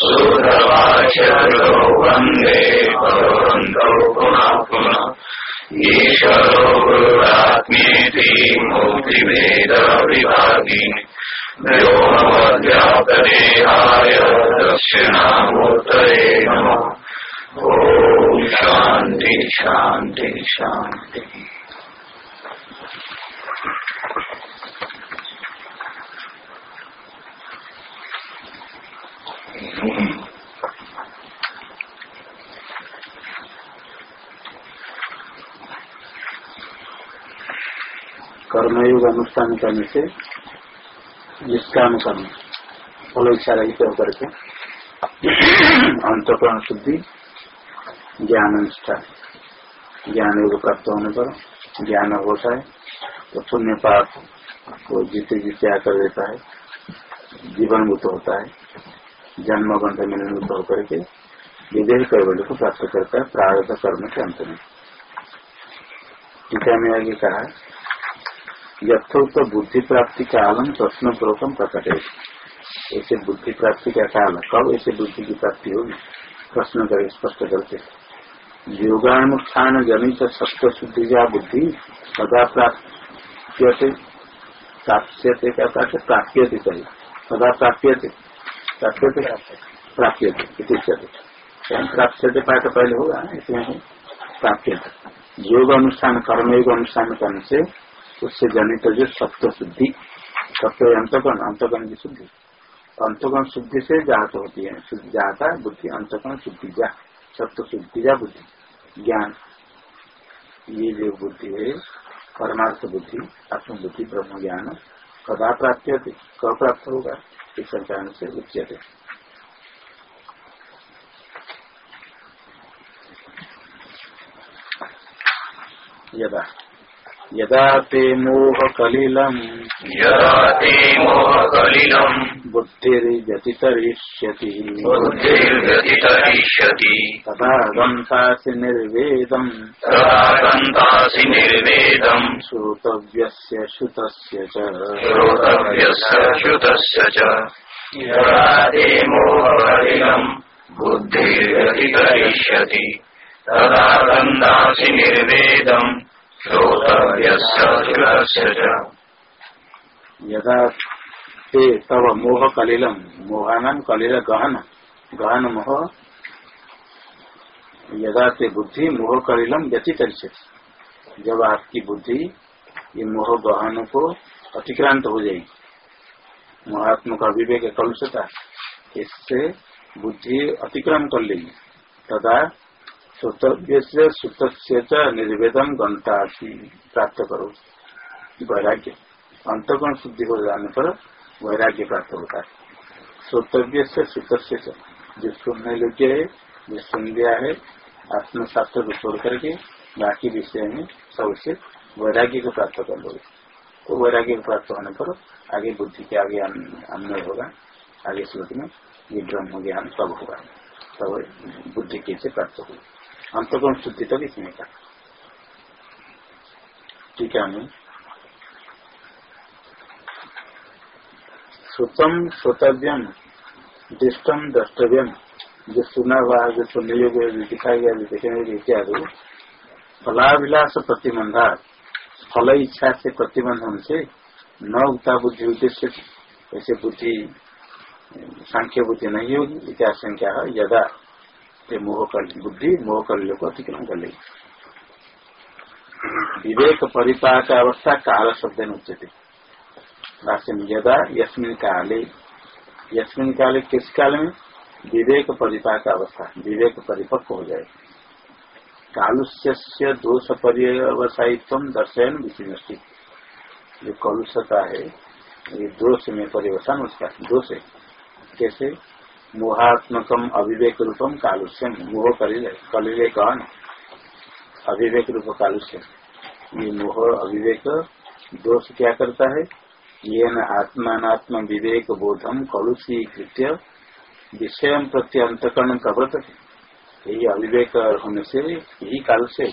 सूत्रवाचर्यो वंदे भगवन्तौ पुनः पुनः ईश्वरो गुरुरात्मेति मूर्तिभेदविभागिनि व्योमवद्व्यापदेहाय दक्षिणामूर्तये नमः ॐ कर्मयोग अनुष्ठान करने से निष्काम कर्म फल इच्छा रहित होकर के अंतकरण शुद्धि, ज्ञान अनुष्ठान ज्ञान योग प्राप्त होने पर ज्ञान होता है तो पुण्य पाप को जीते जीते आकर देता है जीवन मुक्त होता है। जन्म बंध में मुक्त होकर के विदेह कैवल्य को प्राप्त करता है प्रारत कर्म के अंत में टीका में आगे कहा, यथोक्त बुद्धि प्राप्ति का आलम प्रश्न पूर्वकम प्रकट। है ऐसे बुद्धि प्राप्ति का काल, कब ऐसे बुद्धि की प्राप्ति होगी? प्रश्न कर स्पष्ट करते योगानुष्ठान जनित सत्य शुद्धि या बुद्धि, सदा प्राप्त प्राप्यते चाहिए सदा प्राप्यते। प्राप्यते प्राप्यते प्राप्यते पाठ पहले होगा इसमें प्राप्यते योग अनुष्ठान, कर्मयोग अनुष्ठान करने से, उससे जनित जो सत्य शुद्धि सत्य अंतकरण अंतकरण की शुद्धि। अंतकरण शुद्धि से जात होती है, शुद्धि जाता बुद्धि, अंतकरण शुद्धि जा सत्य शुद्धि जा, बुद्धि। ज्ञान, ये जो बुद्धि है, परमार्थ बुद्धि आत्म बुद्धि ब्रह्म ज्ञान कदा प्राप्त कब प्राप्त होगा? इस से उच्चते यदा यदा ते मोह यदा ते मोहकलिलम्। बुद्धिर्व्यतितरिष्यति। बुद्धिर्व्यतितरिष्यति। तदा गन्तासि निर्वेदम्। तदा गन्तासि निर्वेदम्। श्रोतव्यस्य श्रुतस्य च। श्रोतव्यस्य श्रुतस्य च। यदा ते मोहकलिलम्। बुद्धिर्व्यतितरिष्यति। तदा गन्तासि निर्वेदम्। श्रोतव्यस्य श्रुतस्य च यदा ते तव मोह कलिलम मोहानम कलिल गहन गहन मोह यदा ते बुद्धि मोह कलिलम व्यतितरिष्यति जब आपकी बुद्धि, ये मोह गहन को अतिक्रांत हो जाए जाएगी का अभिवेक कलुषता इससे बुद्धि अतिक्रम कर लेगी। तदा श्रोतव्य से सुत निर्वेदन गंता प्राप्त करो। वैराग्य। अंतगुण शुद्धि हो जाने पर वैराग्य प्राप्त होता है। श्रोतव्य से सुत जो सुनने योग्य है, जो सुन लिया है, आत्मशास्त्र को छोड़ करके बाकी विषय में सबसे वैराग्य को प्राप्त कर लोगे। तो वैराग्य को प्राप्त होने पर आगे बुद्धि के आगे अन्वय होगा। आगे श्लोक में ये ब्रह्म ज्ञान तब होगा। तब बुद्धि कैसे प्राप्त होगी। अंतगुण शुद्धि तक इसमें का ठीक है श्रुतम श्रोतव्यम दृष्टम द्रष्टव्यम। जो सुना हुआ जो सुनने योग्य दिखाया गया, जो देखने इत्यादि फलाभिलाष प्रतिबंधा फल इच्छा से प्रतिबंधन से न उगता बुद्धि उद्देश्य ऐसे बुद्धि, सांख्य बुद्धि नहीं होगी, इतिहास संख्या यदा ये मोह कर बुद्धि मोह कर को अतिक्रमण कर लेगी विवेक परिपाक अवस्था काल शब्द उच्चते भाष्य में यदा यस्मिन काले यस्मिन काले किस काल में? विवेक परिपाक अवस्था। विवेक परिपक्व हो जाए। कालुष्य दोष पर्यवसायित्व दर्शयन विचिन्नति जो कलुषता है, ये दोष में परिवर्तन उसका, दोष है। कैसे? मोहात्मकम अविवेक रूपम कालुष्यम। मोह कलिले कौन? अविवेक रूप कालुष्यम। ये मोह, अविवेक, दोष क्या करता है? ये न आत्मात्म विवेक बोधम कलुषी कृत्य विषय प्रति अंतकरण प्रवृत यही अविवेक होने से यही कालुष्य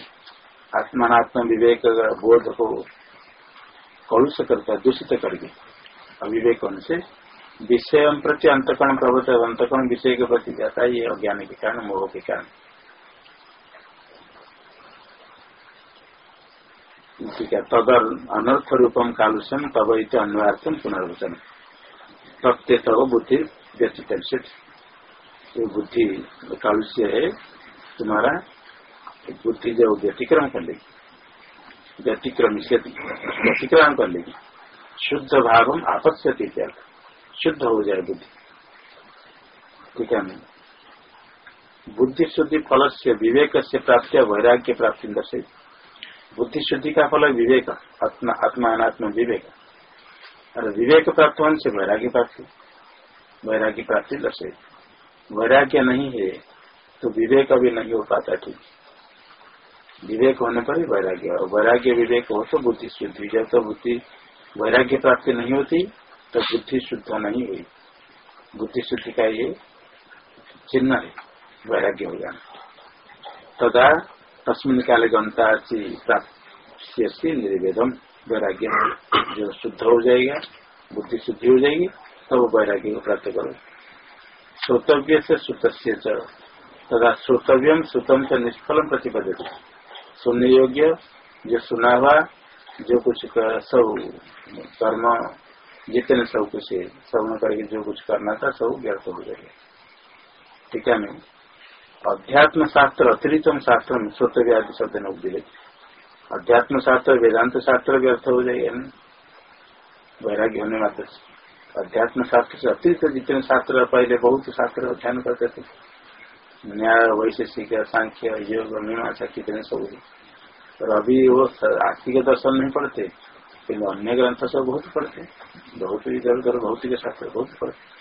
आत्मात्म विवेक बोध को कलुष करता दूषित करके। अविवेक होने से विषय प्रति अंतकरण प्रवृत्त अंतकरण विषय के प्रति जाता है ये अज्ञान के कारण मोह के कारण। ठीक है तदर अनर्थ रूपम कालुष्यम तब इत अन्वार्थम पुनर्वचन। प्रत्येक बुद्धि व्यतीत ये बुद्धि कालुष्य है, तुम्हारा बुद्धि जो व्यतिक्रम कर लेगी। व्यतिक्रम व्यतिक्रम कर लेगी। शुद्ध भागम आपत्ति इत्यादि। शुद्ध हो जाए बुद्धि। ठीक है बुद्धि शुद्धि फल से विवेक से प्राप्त वैराग्य प्राप्ति दर्शे बुद्धि शुद्धि का फल है विवेक, आत्मा अनात्म विवेक। और विवेक प्राप्त होने से वैराग्य प्राप्ति वैराग्य प्राप्ति दर्शे वैराग्य नहीं है तो विवेक अभी नहीं हो पाता, ठीक विवेक होने पर ही वैराग्य, और वैराग्य विवेक हो तो बुद्धि शुद्धि जब तो बुद्धि वैराग्य प्राप्ति नहीं होती तो बुद्धि शुद्ध नहीं हुई। बुद्धि शुद्धि का ये चिन्ह है, वैराग्य हो जाना। तथा तस्मिन काले गंता निर्वेदम वैराग्य जो शुद्ध हो जाएगा बुद्धि शुद्धि हो जाएगी, तब तो वैराग्य को प्राप्त करो। श्रोतव्य से सुत तथा श्रोतव्यम सुतम से निष्फलम प्रतिपद्य सुनने योग्य, जो सुना हुआ, जो कुछ सब कर्म जितने सब कुछ है, सब करके जो कुछ करना था, सब व्यर्थ हो जाएगा ठीक है मैं अध्यात्म शास्त्र, अतिरिक्त शास्त्र स्वतः व्याधि शब्द ने अध्यात्म शास्त्र, वेदांत शास्त्र व्यर्थ हो जाएगा नहीं वैराग्य होने मात्र अध्यात्म शास्त्र से अतिरिक्त जितने शास्त्र पहले बहुत शास्त्र अध्ययन करते थे। न्याय, वैशेषिक सांख्य योग, मीमांसा, कितने सब और अभी वो आस्तिक दर्शन नहीं पढ़ते। किन्तु अन्य ग्रंथ सब बहुत पढ़ते बहुत इधर उधर भौतिक शास्त्र बहुत पढ़ते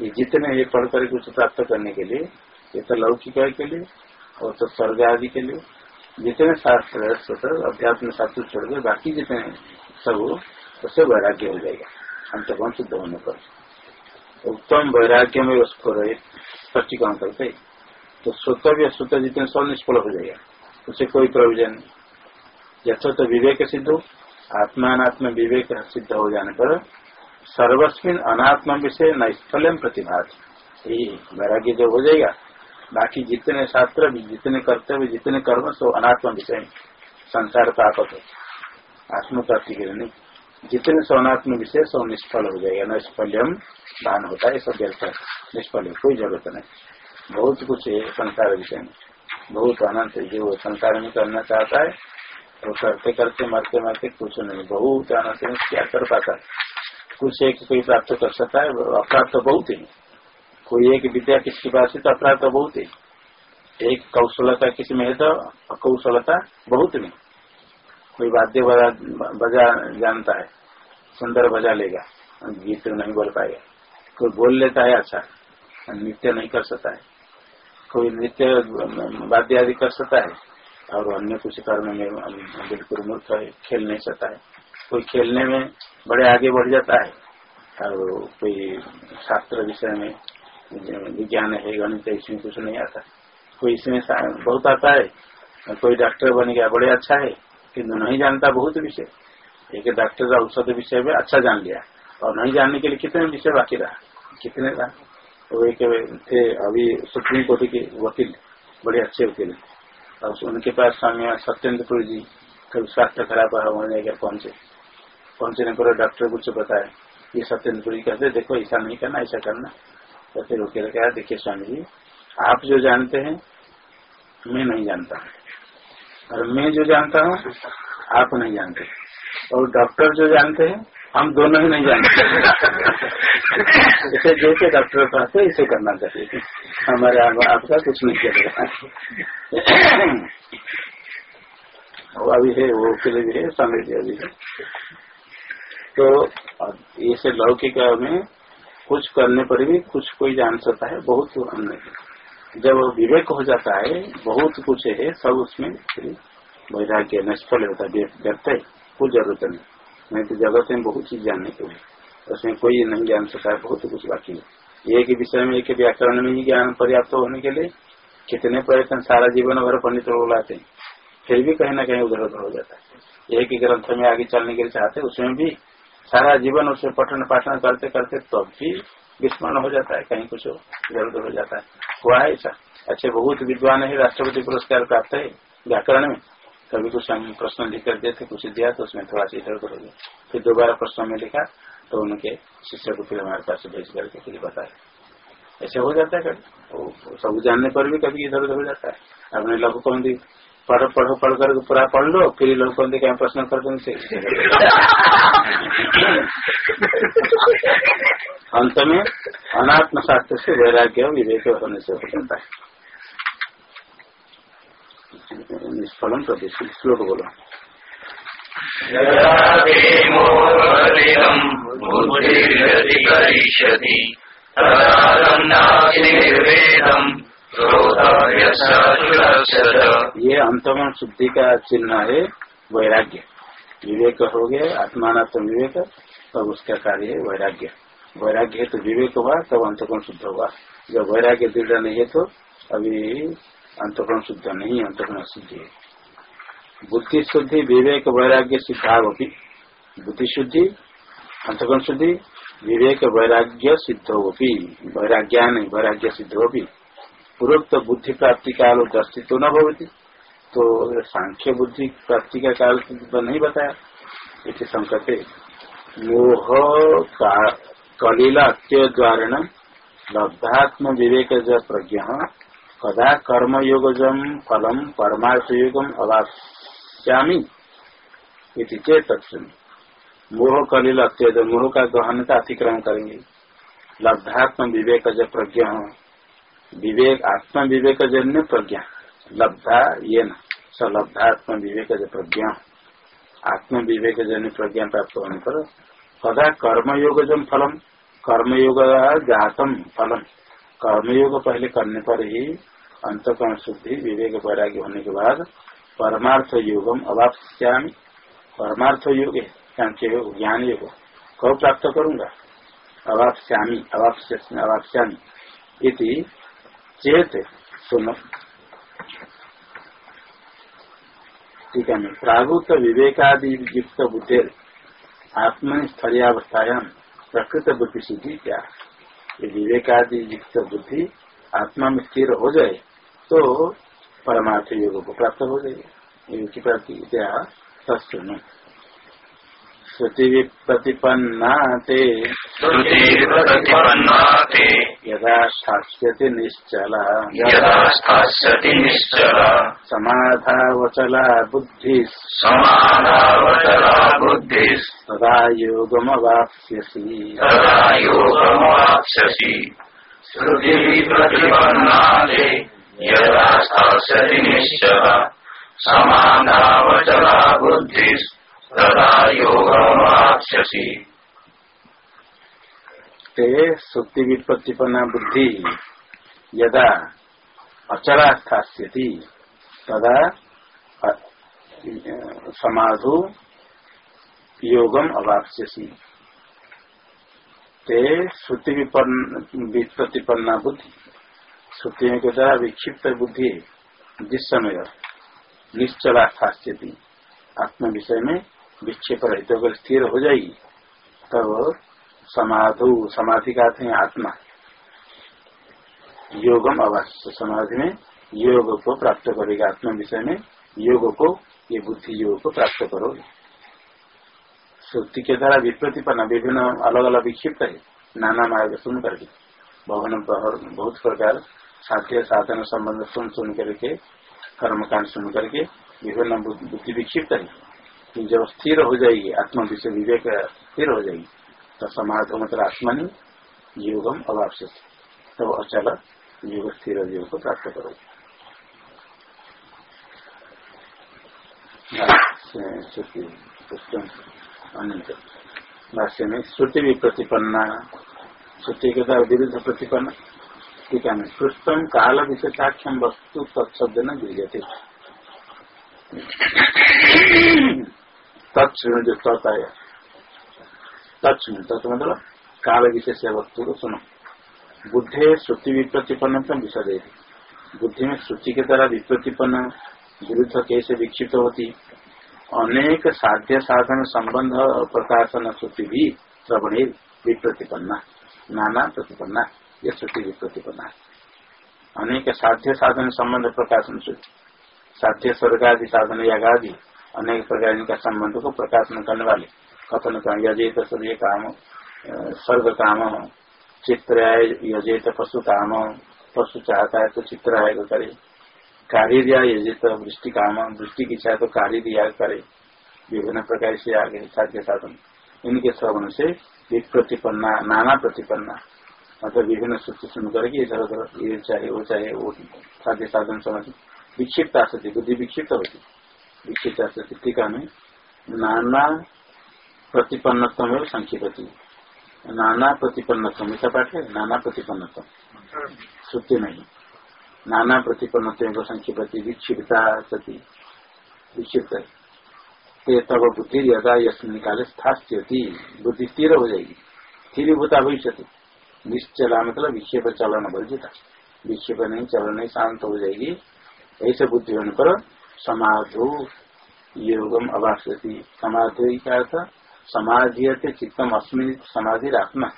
ये जितने ये पढ़ कर कुछ प्राप्त करने के लिए, ये तो लौकिक के लिए, और तो स्वर्ग आदि के लिए, जितने शास्त्र है अध्यात्म शास्त्र छोड़ के बाकी जितने सब उससे वैराग्य हो जाएगा। अंतगुण सिद्ध होने पर? उत्तम वैराग्य में उसको रहे स्पष्टीकरण करते तो स्वतः स्वतः जितने सब निष्फल हो जाएगा, उसे कोई प्रयोजन यथोत विवेक सिद्ध हो आत्मात्म विवेक सिद्ध हो जाने पर सर्वस्विन अनात्म विषय नैस्थल्यम प्रतिभात। यही वैराग्य जो हो जाएगा। बाकी जितने शास्त्र भी जितने कर्तव्य, जितने कर्म, सो अनात्म विषय संसार हो। आत्म प्राप्ति के नहीं। जितने सो अनात्म विषय, सो निष्फल हो जाएगा। नैष्फल्यम दान होता है सब व्यर्थ निष्फल कोई ज़रूरत नहीं। बहुत कुछ है संसार विषय में। बहुत अनंत जो संसार में करना चाहता है वो करते करते मरते मरते कुछ नहीं। बहुत आनंद क्या कर पाता कुछ एक कोई प्राप्त कर सकता है, अपराध तो बहुत है। कोई एक विद्या किसके पास है तो अपराध तो बहुत है। एक कौशलता किसी में है तो अकौशलता बहुत नहीं कोई वाद्य बजा बजा जानता है, सुंदर बजा लेगा, गीत तो नहीं बोल पाएगा। कोई बोल लेता है अच्छा नृत्य नहीं कर सकता है। कोई नृत्य वाद्य आदि कर सकता है। और अन्य कुछ कर्म में बिल्कुल मूर्ख है खेल नहीं सकता है कोई खेलने में बड़े आगे बढ़ जाता है, और कोई शास्त्र विषय में, विज्ञान है, गणित इसमें कुछ नहीं आता। कोई इसमें बहुत आता है कोई डॉक्टर बन गया, बड़े अच्छा है किन्तु नहीं जानता बहुत विषय। एक डॉक्टर का औषध विषय में अच्छा जान लिया, और नहीं जानने के लिए कितने विषय बाकी रहा? कितने रहा? वो एक थे अभी सुप्रीम कोर्ट के वकील, बड़े अच्छे वकील और उनके पास स्वामी सत्येंद्रपुर जी कभी स्वास्थ्य खराब होने गया पहुँचे। पहुँचने पर डॉक्टर कुछ बताया। ये सत्येंद्रपुर जी कहते देखो, ऐसा नहीं करना, ऐसा करना। तो फिर वकील कहा देखिए स्वामी जी, आप जो जानते हैं, मैं नहीं जानता। और मैं जो जानता हूँ, आप नहीं जानते। और डॉक्टर जो जानते हैं हम दोनों ही नहीं जानते। इसे जैसे डॉक्टर पास है, इसे करना चाहिए। हमारे आपका कुछ नहीं चलेगा वो अभी है, वो के लिए भी है, समय भी अभी है। तो ऐसे लौकिक में कुछ करने पर भी कुछ कोई जान सकता है, बहुत नहीं। जब विवेक हो जाता है, बहुत कुछ है, सब उसमें वैराग्य निष्फल होता है, व्यर्थ है कुछ ज़रूरत नहीं। नहीं तो जगत में बहुत चीज़ जानने के लिए उसमें कोई नहीं जान सकता है बहुत कुछ बाकी है। एक विषय में, एक व्याकरण में ही ज्ञान पर्याप्त होने के लिए कितने प्रयत्न सारा जीवन भर पंडित लोग लाते हैं, फिर भी कहीं ना कहीं उधर उधर हो जाता है। एक ही ग्रंथ में आगे चलने के लिए चाहते उसमें भी सारा जीवन उसमें पठन पाठन करते करते तब तो भी विस्मरण हो जाता है, कहीं कुछ इधर उधर हो जाता है। हुआ है ऐसा। अच्छे, बहुत विद्वान है, राष्ट्रपति पुरस्कार प्राप्त है, व्याकरण में। कभी कुछ हम प्रश्न लिख कर देते कुछ दिया तो उसमें थोड़ा सा इधर उधर हो गया फिर दोबारा प्रश्न में लिखा तो उनके शिष्य को फिर हमारे पास भेज करके फिर बताया। ऐसे हो जाता है कभी। सब जानने पर भी कभी इधर उधर हो जाता है। अपने लघु कौन पढ़, पढ़ो पढ़ो पढ़ कर पूरा पढ़ लो, फिर लोग कहते क्या प्रश्न कर दो अंत में अनात्म शास्त्र से वैराग्य विवेक होने से हो जाता है। निष्फलम प्रदेश श्लोक बोलो ये अंतमन शुद्धि का चिन्ह है वैराग्य। विवेक हो गया आत्मानात्म विवेक तब उसका कार्य है वैराग्य। वैराग्य है तो विवेक हुआ, तब अंतकोण शुद्ध होगा जब वैराग्य दृढ़ नहीं है तो अभी अंतकोण शुद्ध नहीं अंतकोण शुद्धि है। बुद्धि शुद्धि, विवेक, वैराग्य सिद्धावपी बुद्धि शुद्धि अंतकोण शुद्धि, विवेक, वैराग्य, सिद्ध होगी वैराग्यान, वैराग्य, सिद्ध होगी पूर्वोक्त बुद्धि प्राप्ति काल दर्शित न भवती। तो सांख्य बुद्धि प्राप्ति का काल तो नहीं बताया। इसे संकटे मोह कलिला अत्यद्वारण लब्धात्म विवेक प्रज्ञ कदा कर्मयोगजम फलम परमार्थ योगम अवास्यामी चेत मोह कलिल अत्यद मोह का गहनता अतिक्रमण करेंगे। लब्धात्म विवेक प्रज्ञ। विवेक आत्म विवेक जन्य प्रज्ञा। लब्धा ये न सलब्धात्म विवेक प्रज्ञा। आत्म विवेक जन्य प्रज्ञा प्राप्त होने पर कदा कर्मयोग जम फलम कर्मयोग जातम फलम। कर्मयोग पहले करने पर ही अंतकरण शुद्धि विवेक वैराग्य होने के बाद परमार्थ योगम अवाप्यामी परमार्थ योग ज्ञान योग कब प्राप्त करूँगा। अवाप्यामी अवाप्यामी इति चेत सुनो ठीक है प्रागुत विवेकादि युक्त बुद्धि आत्मनि स्थलीयावस्थायाम प्रकृत बुद्धि सिद्धि क्या? विवेकादि युक्त बुद्धि आत्मा में स्थिर हो जाए तो परमार्थ योग को प्राप्त हो जाएगा। योग की प्राप्ति तत्सुनो श्रुति प्रतिपन्ना ते यदा स्थास्यति निश्चला। यदा स्थास्यति निश्चला। समाधावचला बुद्धि। समाधावचला बुद्धि। तदा योगमवाप्स्यसि। तदा योगमवाप्स्यसि। श्रुति प्रतिपन्ना यदा स्थास्यति निश्चला। समाधावचला बुद्धि। योगमाप्स्यसि ते विपत्तिपन्ना बुद्धि यदा अचला स्थास्यति तदा समाधु योगम अवाप्स्यसि। ते श्रुति विपत्तिपन्ना बुद्धि श्रुति के द्वारा विक्षिप्त बुद्धि जिस समय निश्चला स्थास्यति आत्म विषय में विक्षेप रहित अगर स्थिर हो जाएगी तब समाधु, समाधि का है आत्मा। योगम अवश्य समाधि में योग को प्राप्त करेगा, आत्म विषय में योग को, ये बुद्धि योग को प्राप्त करोगे। श्रुति के द्वारा विप्रतिपन्न, विभिन्न अलग अलग विक्षिप्त है, नाना मार्ग सुन करके। भवन बहुत प्रकार, साध्य साधन संबंध सुन सुन करके, कर्मकांड सुन करके, विभिन्न बुद्धि विक्षिप्त है। जब स्थिर हो जाएगी, आत्मा विषय विवेक स्थिर हो जाएगी तो समाज मतलब आत्मनि योगम अवापस तब अचल योग स्थिर योग को प्राप्त करो। भाष्य में श्रुति भी प्रतिपन्ना। श्रुति के द्वारा विरुद्ध प्रतिपन्न। ठीक है पृष्ठम काल विशेषाख्यम वस्तु तत्शब्द न गृहते तत्ण जो तत् तत्ण तत् मतलब काल विशेष वस्तु को सुनो बुद्धे श्रुति विप्रतिपन्न विषय बुद्धि में श्रुति के द्वारा विप्रतिपन्न विरुद्ध कैसे विक्षिप्त होती। अनेक साध्य साधन संबंध प्रकाशन श्रुति भी श्रवणे विप्रतिपन्ना। नाना प्रतिपन्ना यह श्रुति विप्रतिपन्ना। अनेक साध्य साधन संबंध प्रकाशन श्रुति। साध्य स्वर्ग आदि साधन यागादि अनेक प्रकार का संबंध को प्रकाशन करने वाले कथन यजेत सभी काम स्वर्ग काम चित्र यजेत पशु काम, पशु चाहता है तो चित्र आएगा करे। कार्य दिया यजित, वृष्टि काम, वृष्टि की इच्छा तो कार्य दिया करे। विभिन्न प्रकार से आगे साध्य साधन। इनके श्रवण से प्रतिपन्ना, नाना प्रतिपन्ना मतलब विभिन्न सूत्र सुन करके इधर उधर ये चाहे वो चाहे वो साध्य साधन समझ, विक्षिप्त आसती बुद्धि विक्षिप्त होती। टीका में नाना प्रतिपन्नत्व में संक्षिपति नाना प्रतिपन्नत्व मिठा पाठ है? नाना प्रतिपन्नत्व। श्रुति नहीं नाना प्रतिपन्न संक्षिपति विक्षिप्ता सती। विक्षिप्त तब बुद्धि यदा यश निकाले स्थास्यति। बुद्धि स्थिर हो जाएगी। स्थिर भूता भविष्य निश्चला मतलब विक्षेप चलन वर्जिता विक्षेप नहीं, चलन नहीं, शांत हो जाएगी। ऐसे बुद्धि होने पर समाधु योगम अभाषती समाधि का अर्थ समाधि चित्तम अस्मिन समाधि आत्मा।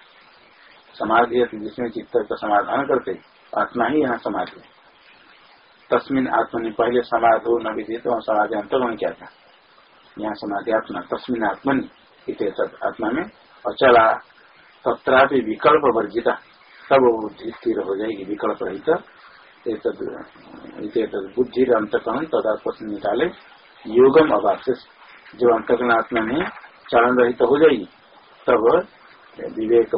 समाधि जिसमें चित्त का समाधान करते, आत्मा ही यहाँ समाधि तस्मिन आत्मनि पहले समाधो न विधि तो समाधि अंतर्गण क्या था। यहाँ समाधि आत्मा, तस्मिन आत्मनि आत्मा में अचला तथा विकल्प वर्जिता बुद्धि स्थिर हो जाएगी, विकल्प रहित। बुद्धि अंतकरण तथा प्रश्न निकाले योगम अभाषिस जो अंतकरण आत्मा में चरण रहित हो जाएगी तब विवेक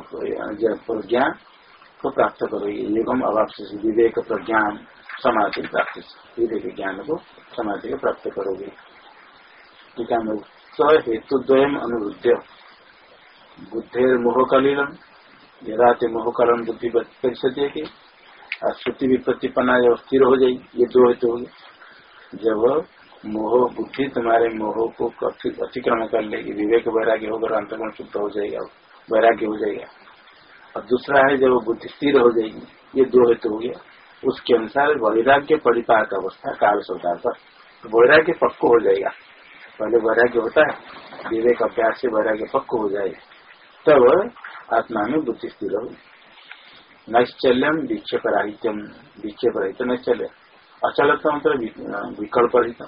प्रज्ञा को प्राप्त करोगे युगम अभाव विवेक प्रज्ञान समाधि प्राप्त विवेक ज्ञान को समाधि को प्राप्त करोगे। टीका में स हेतुद्वयम अनुरुद्ध बुद्धेर मोहकलीलम यदा मोहकलन बुद्धि परिषद श्रुति भी प्रतिपन्ना जब स्थिर हो जाएगी, ये दो हेतु हो गए जब मोह बुद्धि तुम्हारे मोह को अतिक्रमण कर लेगी, विवेक वैराग्य होकर अंतगुण शुद्ध हो जाएगा, वैराग्य हो जाएगा। और दूसरा है जब बुद्धि स्थिर हो जाएगी, ये दो हेतु हो गया। उसके अनुसार वैराग्य परिपाक अवस्था, काल सोता पर। वैराग्य पक्को हो जाएगा। पहले वैराग्य होता है, विवेक अभ्यास से वैराग्य पक्को हो जाए तब आत्मा में बुद्धि स्थिर होगी। नैश्चल्यम विक्षेप राहित्यम विक्षेप रहित नैश्चल्य। अचल मतलब विकल्प रहित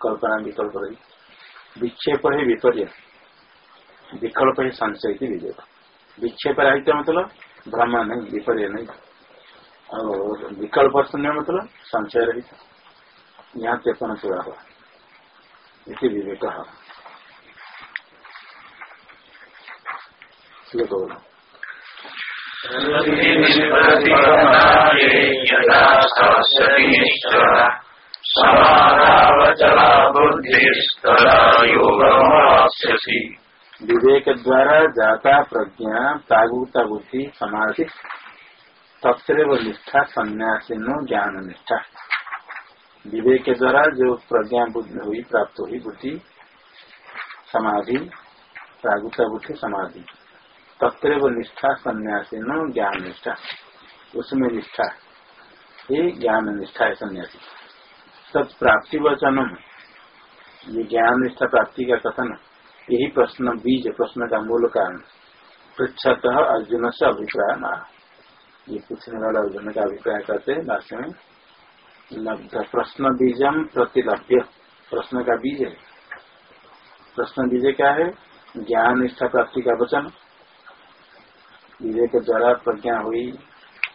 कल्पना विकल्प रहित विक्षेप है विपर्य। विकल्प है संशय विवेक विक्षेप राहित्य मतलब भ्रम नहीं, विपर्य नहीं। और विकल्प शून्य मतलब संशय रहित यहाँ चेतन पूरा हुआ इसी विवेक। श्लोक बोलो। विवेक द्वारा जाता प्रज्ञा, प्रागुता बुद्धि, समाधि तत्व निष्ठा संन्यासी नो ज्ञान निष्ठा विवेक के द्वारा जो प्रज्ञा बुद्धि हुई, प्राप्त हुई बुद्धि, समाधि, प्रागुता बुद्धि, समाधि। तत्व निष्ठा सन्यासी न, ज्ञान निष्ठा। उसमें निष्ठा ये ज्ञान निष्ठा है सन्यासी। तत्प्राप्ति वचनम ये ज्ञान निष्ठा प्राप्ति का कथन यही प्रश्न, बीज प्रश्न का मूल कारण पृछत अर्जुन से अभिप्राय न ये पूछने वाला अर्जुन का अभिप्राय करते भाष्य में, लब्ध प्रश्न बीजम प्रतिलभ्य। प्रश्न का बीज है। प्रश्न बीज क्या है? ज्ञान निष्ठा प्राप्ति का वचन। विवेक द्वारा प्रज्ञा हुई,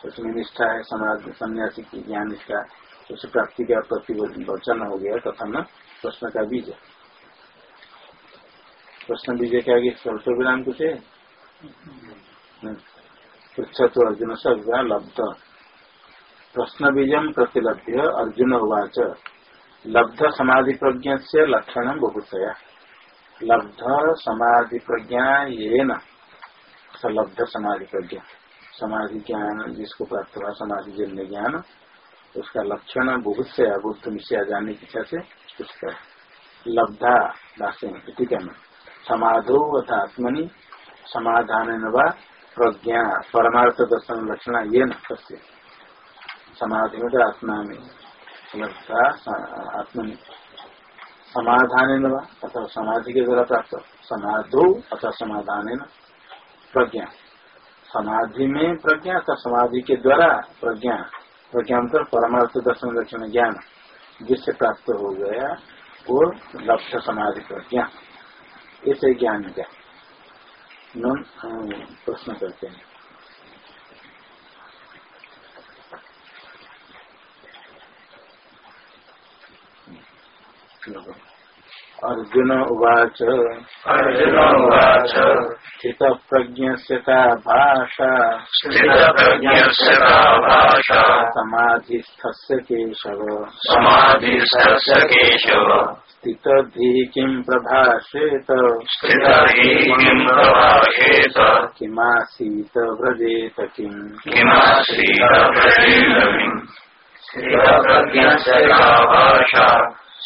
उसमें निष्ठा है, समाज, सन्यासी की ज्ञान, निष्ठा, उस प्राप्ति का प्रति वचन हो गया कथन प्रश्न का बीज प्रश्न विजय के आगे स्वल्प विराम कुछ है? पृछा तो अर्जुन से अभिप्राय लब्ध। प्रश्न बीजम प्रतिलभ्य अर्जुन उवाच। लब्ध समाधि प्रज्ञा से लक्षण बहुतया। लब्ध समाधि प्रज्ञा ये न लब्ध समाधि प्रज्ञा समाधि ज्ञान, जिसको प्राप्त हुआ समाधि जन्य ज्ञान, उसका लक्षण बहुत से अबुद्ध मिश्या जाने की इच्छा से उसका लब्धा दास टीका में समाधो अथा आत्मनि समाधान व प्रज्ञा, परमार्थ दर्शन लक्षण ये न सत्य समाधि में तो आत्मा में लब्धा आत्मनि समाधान अथवा समाधि के द्वारा प्राप्त, समाधो अथवा समाधान प्रज्ञा। समाधि में प्रज्ञा अथवा समाधि के द्वारा प्रज्ञा। प्रज्ञा मतलब परमार्थ दर्शन लक्षण ज्ञान, जिससे प्राप्त हो गया वो लक्ष्य समाधि प्रज्ञा। इसे ज्ञान का प्रश्न करते हैं। अर्जुन उवाच। अर्जुन उवाच। स्थित प्रज्ञ का भाषा। स्थितप्रज्ञस्य का भाषा। समाधिस्थस्य केशव। समाधिस्थस्य केशव। स्थितधि किं प्रभाषेत। स्थितहि किं प्रभाषेत। किमासीत व्रजेत किम्। किमासीत प्रजीलमिम् स्थितप्रज्ञस्य का भाषा।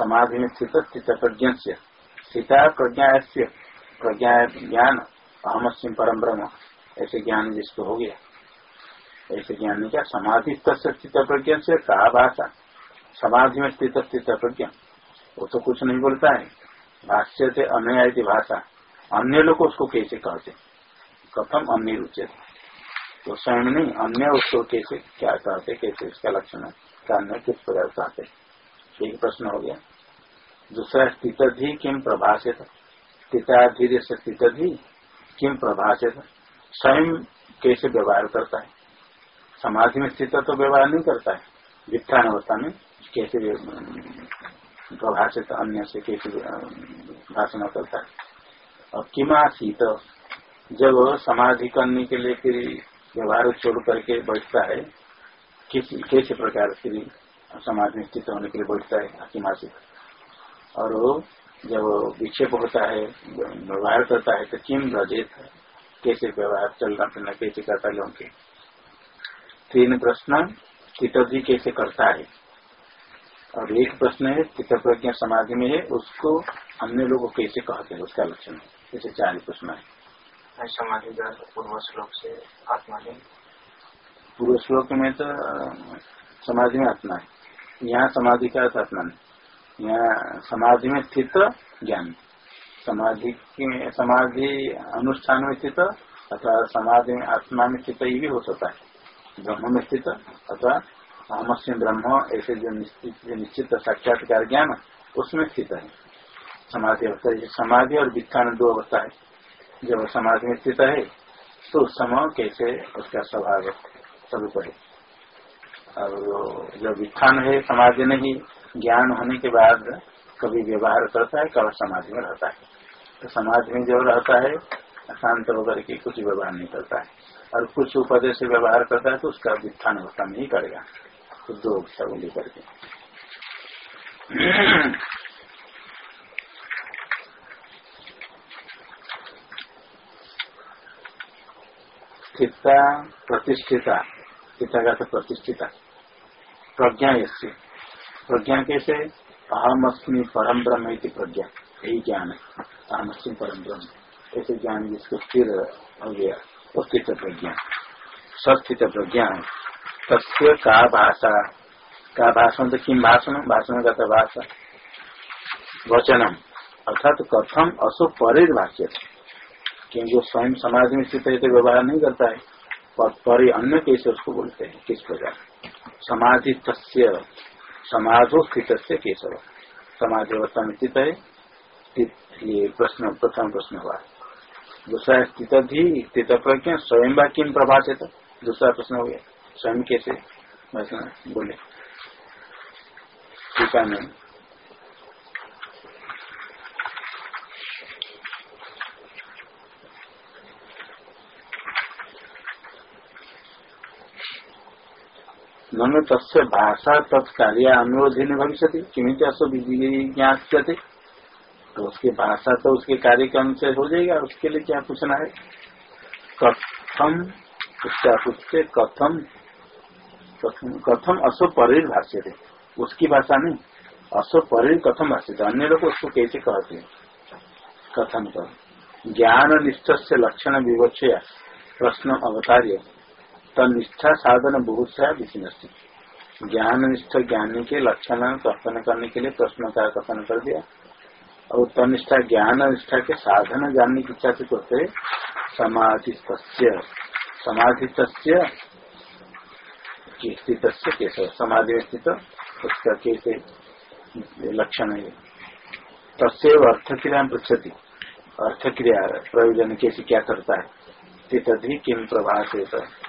समाधि में स्थित स्थित प्रज्ञ से स्थिता प्रज्ञा से प्रज्ञा ज्ञान अहमस्म परम ब्रह्म। ऐसे ज्ञान जिसको हो गया। ऐसे ज्ञान क्या? समाधि स्थित प्रज्ञ से कहा भाषा। समाधि में स्थित स्थित प्रज्ञा वो तो कुछ नहीं बोलता है। भाष्य से अन्य भाषा। अन्य लोग उसको कैसे कहते? कथम अन्य रुचे तो स्वयं नहीं, अन्य उसको कैसे, क्या कहते कैसे इसका लक्षण है। किस प्रकार कहते एक प्रश्न हो गया। दूसरा स्थित भी किम प्रभाषित स्थिताधीर से स्थित भी किम प्रभाषित? स्वयं कैसे व्यवहार करता है? समाधि में स्थित तो व्यवहार नहीं करता है। वित्थान अवस्था में कैसे प्रभाषित अन्य से कैसे भाषण करता है? और किमा शीत जब समाधि करने के लिए फिर व्यवहार छोड़ करके बैठता है, किस कैसे प्रकार फिर समाज में स्थित होने के लिए बैठता है? किमासित और वो जब विक्षेप होता है व्यवहार करता है तो किम रजेत कैसे व्यवहार चलना फिरना कैसे करता है लोगों के? तीन प्रश्न चित्तजी कैसे करता है? और एक प्रश्न है चित्त प्रज्ञा समाधि में है उसको अन्य लोग कैसे कहते हैं? उसका लक्षण है। ऐसे चार प्रश्न है। समाधि पूर्व श्लोक से आत्मा पूर्व श्लोक में तो समाधि में आत्मा है। यहाँ समाधि का आत्मा नहीं यहाँ समाधि में स्थित ज्ञान। समाधि समाधि अनुष्ठान में स्थित अथवा समाधि में आत्मा में स्थित ये भी हो सकता है। ब्रह्म में स्थित अथवा अहमस्य ब्रह्म, ऐसे जो निश्चित निश्चित साक्षात्कार ज्ञान, उसमें स्थित है। समाधि अवस्था जैसे समाधि और वित्थान दो अवस्था है। जब समाधि में स्थित है तो समय कैसे, उसका स्वभाव स्वरूप है। और जब वित्थान है समाधि नहीं ज्ञान होने के बाद कभी व्यवहार करता है, कभी समाधि में रहता है। तो समाज में जो रहता है शांत होकर के कुछ व्यवहार नहीं करता है। और कुछ उपदेश से व्यवहार करता है तो उसका वित्थान अवस्था नहीं करेगा। तो दो लेकर के। प्रतिष्ठिता। का प्रतिष्ठिता प्रज्ञा इससे प्रज्ञा कैसे? अहम अस्मी परम ब्रह्म प्रज्ञा। यही ज्ञान है। अहम अस्मी परम ब्रह्म ऐसे ज्ञान जिसको स्थिर हो गया वो स्थित प्रज्ञा। स्थित प्रज्ञा तस्य का भाषा। का भाषण तो किम भाषण? भाषण का तो भाषा। वचनम। अर्थात कथम असो परे भाष्य क्योंकि वो स्वयं समाज में स्थित है तो व्यवहार नहीं करता है। परे अन्य कैसे उसको बोलते हैं, किस प्रकार? समाधि तस्य समाधो स्थित से केशव। समाधि अवस्था में स्थित है ये प्रश्न, प्रथम प्रश्न हुआ। दूसरा स्थित भी, स्थित प्रज्ञा, स्वयं व किम प्रभाषित? दूसरा प्रश्न हो गया। स्वयं कैसे? बोले। टीका में ननु तस्य भाषा तत्कार्य अनुरोधी न भविष्य किमित असो ज्ञाते तो उसकी भाषा तो उसके कार्य के अनुसार हो जाएगा, उसके लिए क्या पूछना है? कथम, उसका पूछते कथम। कथम असो परीर भाष्य थे उसकी भाषा नहीं, असो परीर कथम भाष्य थे अन्य लोग उसको कैसे कहते हैं? कथन कर ज्ञान निष्ठ से लक्षण विवक्षया प्रश्न अवतार्य। तनिष्ठा साधन बहुत विषय ज्ञान निष्ठ, ज्ञानी के लक्षण कथन करने के लिए प्रश्न का कथन कर दिया। और तनिष्ठा ज्ञान निष्ठा के साधन जानने की इच्छा से करते समाधि समाधि स्थित कैसे समाधि स्थित, उसका कैसे लक्षण है। तस्व अर्थ क्रिया पृछति अर्थ क्रिया प्रयोजन कैसे क्या करता है? तभी किम प्रभाषित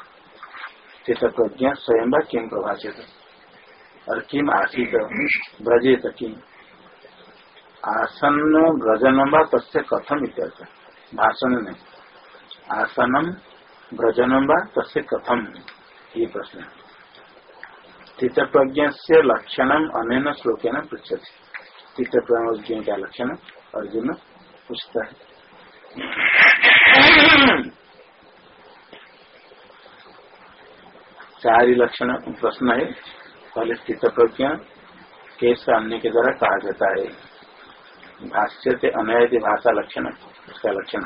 चित प्रज्ञा स्वयं किम प्रभाषित और किम आसित? ब्रजेत किम आसन व्रजनम व तस्य कथम इत्यर्थ। भाषण में आसनम व्रजनम व तस्य कथम? ये प्रश्न। स्थित प्रज्ञ से लक्षणम श्लोक न पृछति स्थित प्रज्ञ का लक्षण अर्जुन पूछता है चार ही लक्षण प्रश्न है। पहले स्थित प्रज्ञा, केस अन्य के द्वारा कहा जाता है। भाष्य से अनैति भाषा लक्षण, उसका लक्षण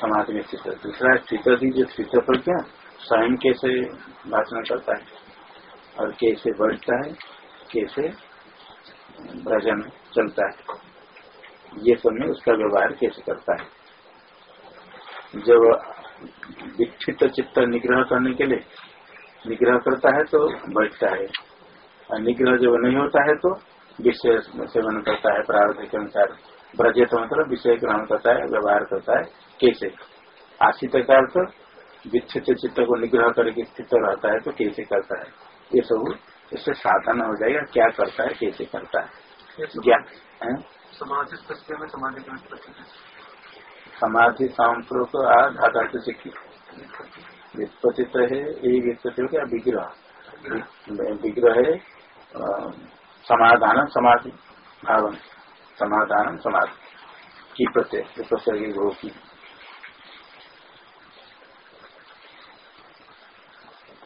समाज में स्थित। दूसरा स्थित जो स्थित प्रज्ञा, स्वयं कैसे भाषण करता है? और कैसे बढ़ता है? कैसे भजन चलता है? ये सब में उसका व्यवहार कैसे करता है? जब विक्षित चित्त निग्रह करने के लिए। निग्रह करता है तो बैठता है। और निग्रह जब नहीं होता है तो विषय सेवन करता है प्रार्थ के अनुसार। ब्रजेत मतलब विषय ग्रहण करता है व्यवहार करता है। कैसे? आशित का अर्थ विक्षित चित्त को निग्रह करके स्थित रहता है तो कैसे करता है? ये सब इससे साधन हो जाएगा क्या करता है कैसे करता है? ज्ञान। समाधि सांप्रक आधार से सीखी व्युत्पत्ति है यही व्युत्पत्ति हो गया विग्रह। विग्रह है समाधान समाधि, भावन। समाधान समाधि। की प्रत्यय प्रत्यय गो की।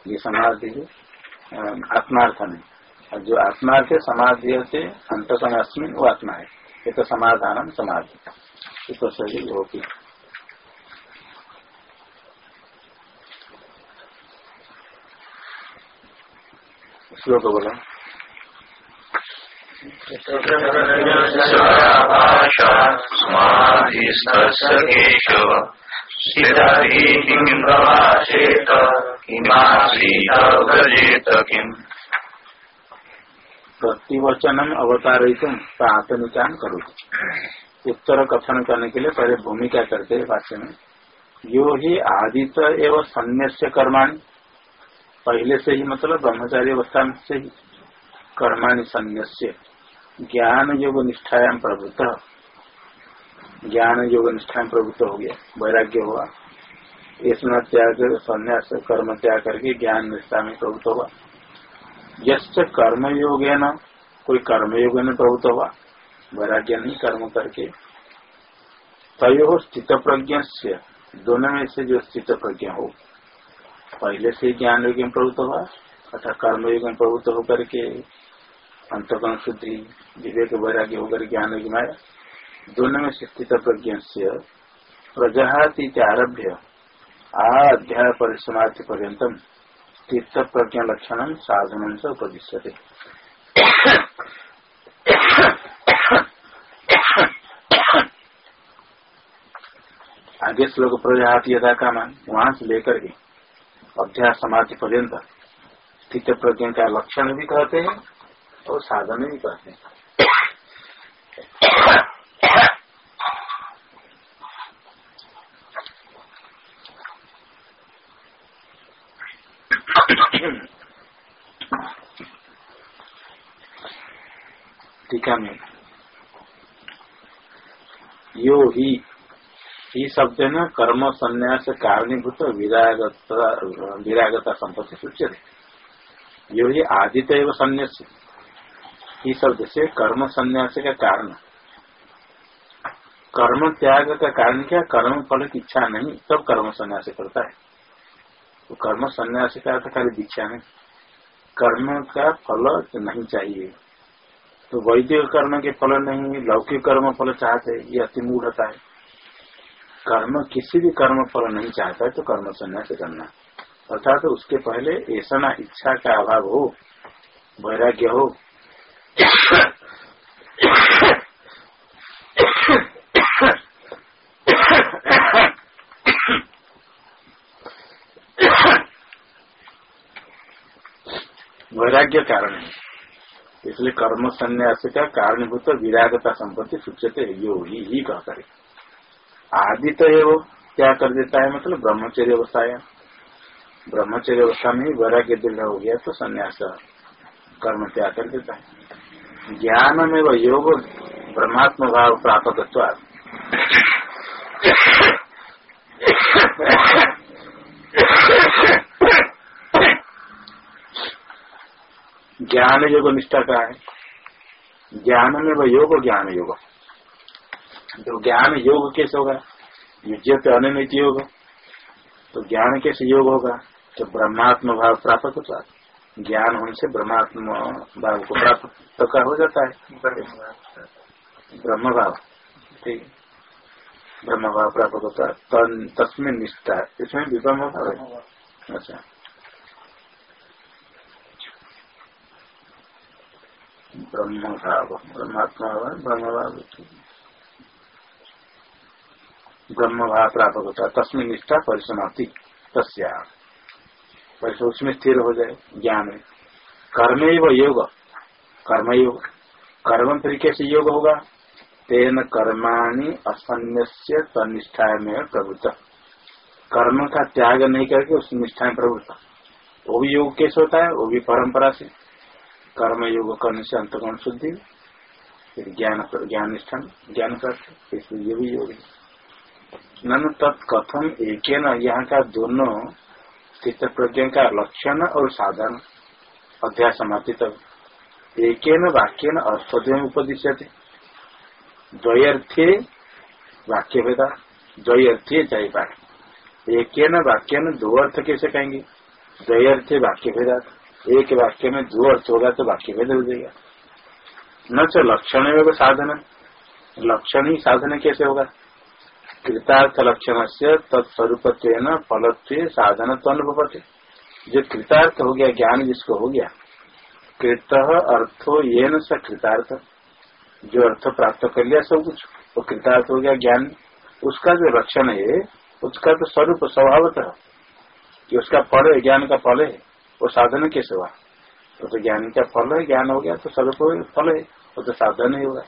ये समाधि आत्मार्थ में। और जो आत्मार्थ समाधि से अंत समय अस्मिन वो आत्मा है। ये तो समाधान समाधि। प्रत्यय गो की श्लोक बोला समाधिस्तकेशव प्रभाषेत किम् प्रतिवचनम अवतारित प्राथमिकान करो उत्तर कथन करने के लिए पहले भूमिका करते हैं भाष्य में। यो ही आदित एवं संन्यास्य कर्माणी। पहले से ही मतलब ब्रह्मचारी अवस्था से ही कर्माणि संन्यास्य ज्ञान योग निष्ठायाम प्रभुत्व ज्ञान योग निष्ठा प्रभुत्व हो गया, वैराग्य हुआ। इसमें त्याग संन्यास कर्म त्याग करके ज्ञान निष्ठा में प्रभुत्व हुआ। यश कर्म योग न कोई कर्मयोग में प्रभुत्व हुआ। वैराग्य नहीं कर्म करके। तय स्थित प्रज्ञ से दोनों में से जो स्थित प्रज्ञा हो। पहले से ज्ञान योग में प्रभुत्व हुआ अर्थात कर्मयोग में प्रभुत्व होकर के अंतकरण शुद्धि, विवेक वैराग्य होकर ज्ञान माया दोनों में से स्थित प्रज्ञ से प्रजहाती आरभ्य आ अध्याय परिसमाप्ति पर्यतम स्थित प्रज्ञा लक्षण साधन से उपदिश्य आगे श्लोक प्रजाति यदा काम वहाँ से लेकर के अध्याय समाधि पर्यंत स्थित प्रज्ञ का लक्षण भी कहते हैं और साधन भी कहते हैं। टीका में यो ही ही शब्द ना कर्म संन्यास कारणीभूत विरागत विरागता संपत्ति सूचित यो ही आदित एवं संन्यास ही शब्द से कर्म संन्यास का कारण कर्म त्याग का कारण क्या कर्म फल की इच्छा नहीं तब कर्म संन्यास करता है तो कर्म संन्यास का अर्थ खाली दीक्षा नहीं कर्म का फल नहीं चाहिए तो वैदिक कर्म के फल नहीं लौकिक कर्म फल चाहते ये अति मूढ़ता है कर्म, किसी भी कर्म फल नहीं चाहता है तो कर्म संन्यास करना। अर्थात तो उसके पहले ऐसा ना इच्छा का अभाव हो, वैराग्य हो। वैराग्य कारण है। इसलिए कर्म संन्यास का कारणभूत विरागता संपत्ति सूचते है, यो ही ही कह आदि तो है वो क्या कर देता है? मतलब ब्रह्मचर्य अवस्था है। ब्रह्मचर्य अवस्था में वैराग्य दृढ़ हो गया तो संन्यास कर्म त्याग कर देता है। ज्ञान में वह योग ब्रह्मात्म भाव प्राप्त ज्ञान योग निष्ठा का है। ज्ञान में वह योग ज्ञान योग। तो ज्ञान योग कैसे होगा? युजत अनित योग। तो ज्ञान कैसे योग होगा? तो ब्रह्मात्म भाव प्राप्त होता ज्ञान होने से ब्रह्मात्म भाव को प्राप्त का हो जाता है। ब्रह्म भाव ठीक। ब्रह्म भाव प्राप्त होता है। तस्मिन निष्ठा। इसमें विब्रह्म भाव है। अच्छा। ब्रह्म भाव ब्रह्मात्मा भाव ब्रह्म भाव ब्रह्म भाव प्राप्त होता है तस्मिन निष्ठा परिसमाप्ति। तस्या। उसमें स्थिर हो जाए, ज्ञान में। कर्म व योग। कर्म योग कर्म तरीके से योग होगा। तेन कर्माणि असन्य तनिष्ठा में प्रभुत। कर्म का त्याग नहीं करके उस निष्ठा में प्रभुत। वो भी योग कैसे होता है, वो भी परंपरा से। कर्म योग करने से अंतगुण शुद्धि। फिर ज्ञान ज्ञान निष्ठान ज्ञान करते इसलिए ये भी योग नन तत्कथम एक न यहाँ का दोनों स्थित प्रज्ञा का लक्षण और साधन अध्याय समाप्ति तक एक न वाक्य न अर्थोदय उपदिश्य द्वयर्थे वाक्य भेदा द्वयर्थे चाहिए पाठ एक वाक्य न दो अर्थ कैसे कहेंगे? द्वयर्थे वाक्य भेदा एक वाक्य में दो अर्थ होगा तो वाक्य भेद हो जाएगा। न तो लक्षण साधन। लक्षण ही साधन कैसे होगा? कृतार्थ लक्षण से तत्स्वरूप फलत्व साधन तो अनुभव जो कृतार्थ हो गया, ज्ञान जिसको हो गया, कृत अर्थो ये न स कृतार्थ। जो अर्थ प्राप्त कर लिया सब कुछ, वो कृतार्थ हो गया ज्ञान। उसका जो लक्षण है, उसका तो स्वरूप, स्वभावतः। कि उसका फल है, ज्ञान का फल है, वो साधन कैसे हुआ वो तो ज्ञान का फल है, ज्ञान हो गया तो स्वरूप फल है, वो तो साधन ही होगा।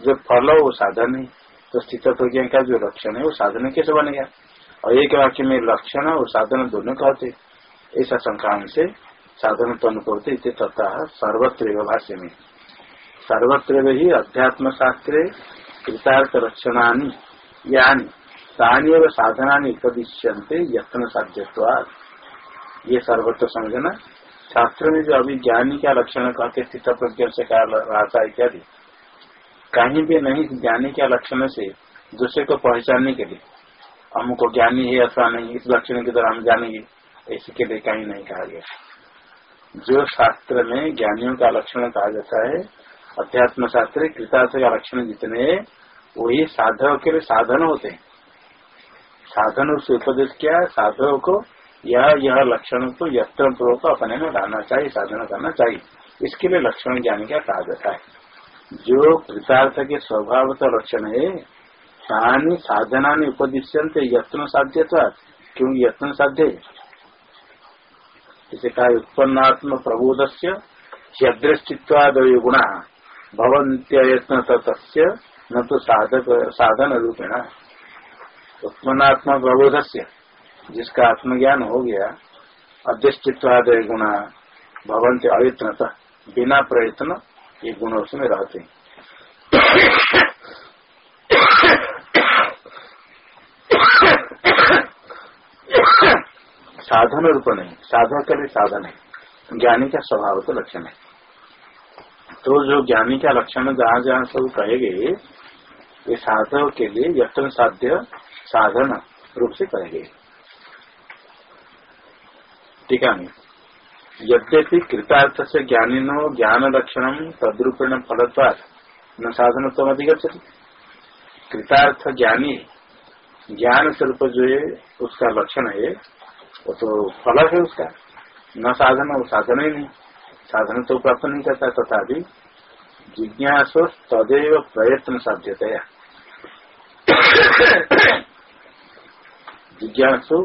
जो फल हो, वो साधन है। तो स्थित ज्ञान का जो लक्षण है, वो साधन कैसे बनेगा और एक वाक्य में लक्षण और साधन दोनों कहते ऐसा संक्रांत से साधन तो अनुपति तथा सर्वत्र भाष्य में सर्वत्र ही अध्यात्म शास्त्र कृतार्थ लक्षणानी, यानी तानी साधना उपदिश्यंते यत्न साध्यवाद ये सर्वत्र समझना शास्त्र में जो अभी ज्ञानी का लक्षण कहते स्थित प्रज्ञ से राजा इत्यादि। कहीं भी नहीं ज्ञानी के लक्षण से दूसरे को पहचानने के लिए। हमको ज्ञानी है अथवा नहीं, इस लक्षण के द्वारा हम जानेंगे। ऐसे के लिए कहीं नहीं कहा गया। जो शास्त्र में ज्ञानियों का लक्षण कहा जाता है, अध्यात्म शास्त्र कृतार्थ का लक्षण जितने वही साधक के लिए साधन होते हैं। साधन से उपदेश किया साधक को यह यह लक्षण को यत्र पूर्वक अपने में लाना चाहिए, साधना करना चाहिए। इसके लिए लक्षण ज्ञान का कहा जाता है। जो कृतार्थ के स्वभाव का लक्षण है सानी साधना उपदिश्यंत यत्न साध्य क्यों यत्न साध्य? इसे कहा उत्पन्नात्म प्रबोध से ह्यदृष्टित्वादय गुणा। भवंत्ययत्न तस्य न तो साधक साधन रूपेण उत्पन्नात्म प्रबोध से जिसका आत्मज्ञान हो गया अध्यक्षित्वादय गुणा भवंत अयत्न बिना प्रयत्न ये गुण उसमें रहते हैं। साधन रूप नहीं, साधन के लिए साधन है। ज्ञानी का स्वभाव तो लक्षण है। तो जो ज्ञानी का लक्षण जहाँ जहाँ सब कहेंगे, ये साधक के लिए यत्न साध्य साधन रूप से कहेंगे। ठीक नहीं यद्यपि कृतार्थ से ज्ञानिनो ज्ञान लक्षण तद्रूपेण फलत्वाद न साधन तो कृतार्थ ज्ञानी ज्ञान स्वरूप जो है उसका लक्षण है वो तो फल है उसका। न साधन, वो साधन ही नहीं। साधन तो प्राप्त नहीं करता, तथापि जिज्ञास तदेव प्रयत्न साध्यतया। जिज्ञासु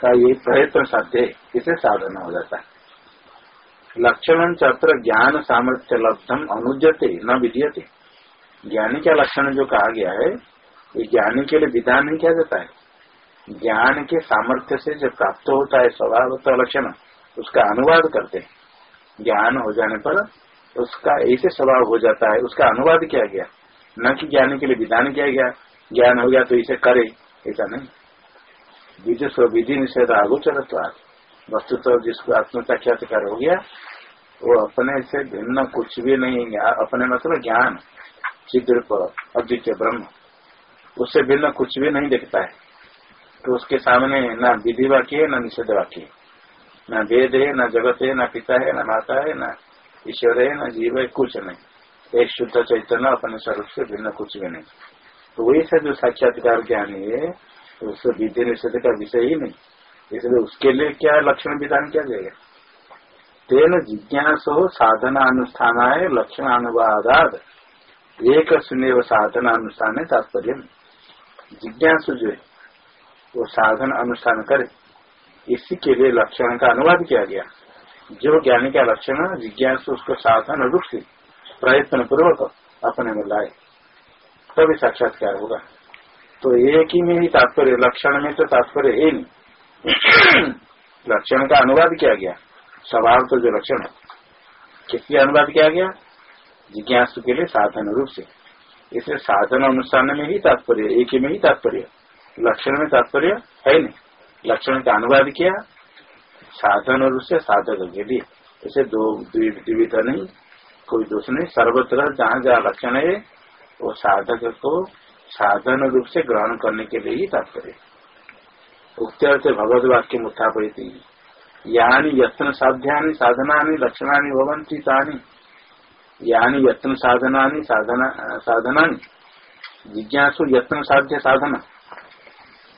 का ये प्रयत्न साध्य, इसे साधन हो जाता है। लक्षण चत्र ज्ञान सामर्थ्य लब्धम अनुजते न विधीयते। ज्ञानी का लक्षण जो कहा गया है, ये ज्ञानी के लिए विधान नहीं किया जाता है। ज्ञान के सामर्थ्य से जो प्राप्त होता है स्वभाव लक्षण, उसका अनुवाद करते हैं। ज्ञान हो जाने पर उसका ऐसे स्वभाव हो जाता है, उसका अनुवाद किया गया। न कि ज्ञानी के लिए विधान किया गया। ज्ञान हो गया तो इसे करे, ऐसा नहीं। विधि स्व विधि निषेध आगोचर वस्तु तो जिसको आत्म साक्षात्कार हो गया, वो अपने से भिन्न कुछ भी नहीं अपने मतलब ज्ञान चिद्रूप अद्वितीय ब्रह्म। उससे भिन्न कुछ भी नहीं दिखता है। तो उसके सामने न विधि वाक्य है, न निषेध वाक्य है। न वेद है, न जगत है, न पिता है, न माता है, न ईश्वर है, न जीव है, कुछ नहीं। एक शुद्ध चैतन्य अपने स्वरूप से भिन्न कुछ भी नहीं। तो वही से जो साक्षात्कार ज्ञानी है तो उससे विधि निषेध का विषय ही नहीं। इसलिए उसके लिए क्या लक्षण विधान किया जाएगा तेन जिज्ञास हो साधना अनुष्ठान है लक्षण अनुवाद एक सुने साधना अनुष्ठान है तात्पर्य जिज्ञासु जो है, वो साधन अनुष्ठान करे। इसी के लिए लक्षण का अनुवाद किया गया। जो ज्ञानी का लक्षण जिज्ञासु उसको साधन रूप से प्रयत्न पूर्वक अपने में लाए। तभी साक्षात्कार होगा। तो एक ही में ही तात्पर्य, लक्षण में तो तात्पर्य है नहीं। लक्षण का अनुवाद किया गया। स्वभाव तो जो लक्षण है, किसके अनुवाद किया गया? जिज्ञासु के लिए साधन रूप से। इसलिए साधन अनुष्ठान में ही तात्पर्य, एक ही में ही तात्पर्य। लक्षण में तात्पर्य है नहीं। लक्षण का अनुवाद किया, साधन रूप से साधक के लिए। इसे दो द्विविध नहीं, कोई दोष नहीं। सर्वत्र जहाँ जहाँ लक्षण है, वो साधक को साधन रूप से ग्रहण करने के लिए ही तात्पर्य। उक्त भगवत वाक्य मुत्थापयती यानी यत्न साध्या साधना लक्षणा भवंती तानी। यानी यत्न साधना साधना साधना जिज्ञासु यत्न साध्य साधना।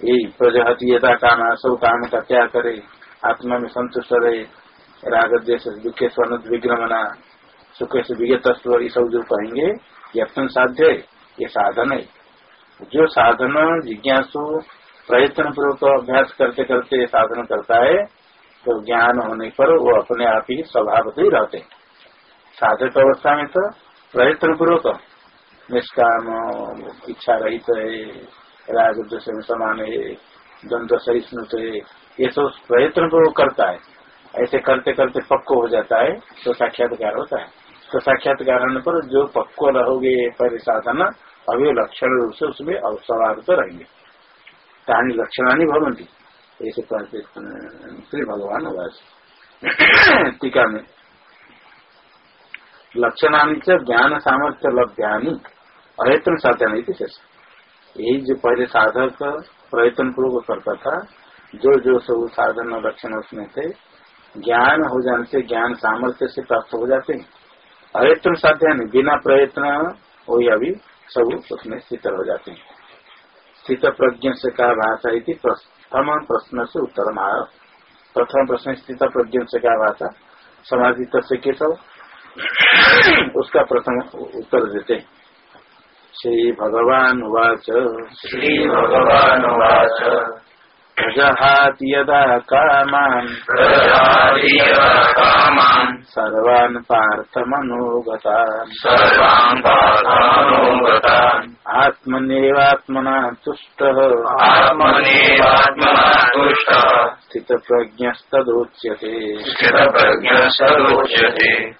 यही प्रजहती यदा काम सब काम का क्या करे आत्मा में संतुष्ट रहे राग देश दुखे स्वर्ण विग्रमना सुख से विगत ये सब जो कहेंगे, यत्न साध्य, ये साधन है। जो साधन, जिज्ञासु प्रयत्न पूर्वक अभ्यास करते करते साधन करता है तो ज्ञान होने पर वो अपने आप ही स्वभाव ही रहते साधक अवस्था में तो प्रयत्न पूर्वक निष्काम, इच्छा रहित है, राग दूसरे में समान है, द्वंद्व सहिष्णुत है, ये सब प्रयत्न पूर्वक करता है। ऐसे करते करते पक्को हो जाता है तो साक्षात्कार होता है। तो साक्षात्कार होने पर जो पक्को रहोगे पर साधन अभी लक्षण रूप से उसमें सवार तो रहेंगे। कहानी लक्षणानी भवंती ऐसे श्री भगवान टीका में। लक्षणानी ज्ञान सामर्थ्य लभ्यानी प्रयत्न साधन शेष। यही जो पहले साधक प्रयत्न पूर्वक करता था, जो जो सब साधन लक्षण उसमें थे, ज्ञान हो जाने से ज्ञान सामर्थ्य से प्राप्त हो जाते हैं। प्रयत्न साध्य बिना प्रयत्न वो अभी सब उसमें स्थित हो जाते हैं। स्थित प्रज्ञ से कहा भाषा प्रथम प्रश्न से उत्तर आया प्रथम प्रश्न स्थित प्रज्ञ से कहा भाषा समाधि से के सब उसका प्रथम उत्तर देते। श्री भगवान वाच श्री भगवान वाच प्रजहाति यदा कामान्। सर्वान् पार्थमनोगतान्। आत्मनेवात्मना तुष्टः। आत्मनेवात्मना तुष्टः। स्थितप्रज्ञस्तदोच्यते। स्थितप्रज्ञस्तदोच्यते।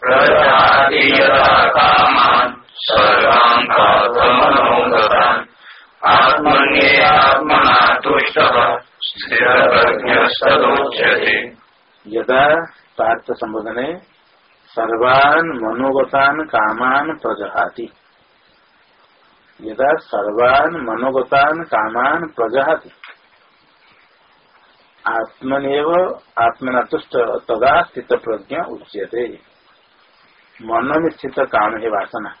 प्रजाति यदा कामान्। सर्वान् पार्थमनोगतान्। तुष्टः स्थिरप्रज्ञस्तदुच्यते। यदा पार्थ संबोधने सर्वान मनोगतान कामान प्रजहाति। यदा सर्वान मनोगतान कामान प्रजहाति। आत्मनेव आत्मना तुष्ट तदा स्थित प्रज्ञा उच्यते। मन में स्थित काम है वासना।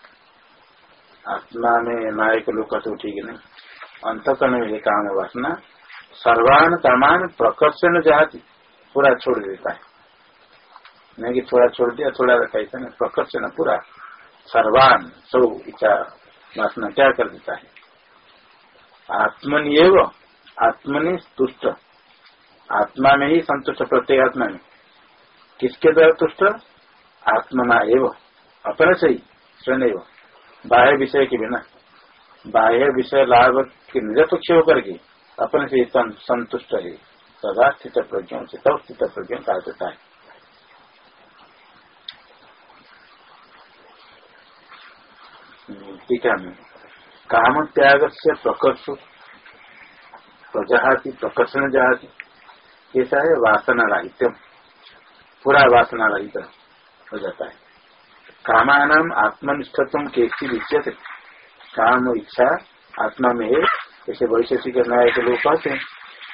आत्मा में नायक लोग का तो ठीक नहीं। अंतकरण में काम वासना सर्वान कामान प्रकर्षण जाति, पूरा छोड़ देता है। नहीं कि थोड़ा छोड़ दिया, थोड़ा रखा ऐसा नहीं प्रकर्षण पूरा। सर्वान, सब इच्छा वासना क्या कर देता है? आत्मनि एव आत्मनि तुष्ट। आत्मा में ही संतुष्ट प्रत्येक आत्मा में। किसके द्वारा तुष्ट? आत्मना एव अपने से ही, स्वयं बाह्य विषय के बिना। बाह्य विषय लाभ के निरपेक्ष होकर के अपने से संतुष्ट है सदा स्थित प्रज्ञों से, तब स्थित प्रज्ञों कहा जाता है ठीक है। काम त्याग से प्रकर्ष प्रजहाती प्रकर्षण जहाती कैसा है वासना राहित्यम पूरा वासना रहित हो जाता है। कामानाम आत्मनिष्ठत्व कैसी विच्यते काम इच्छा, आत्मा में है जैसे वैशेषिक नायक लोग कहते हैं।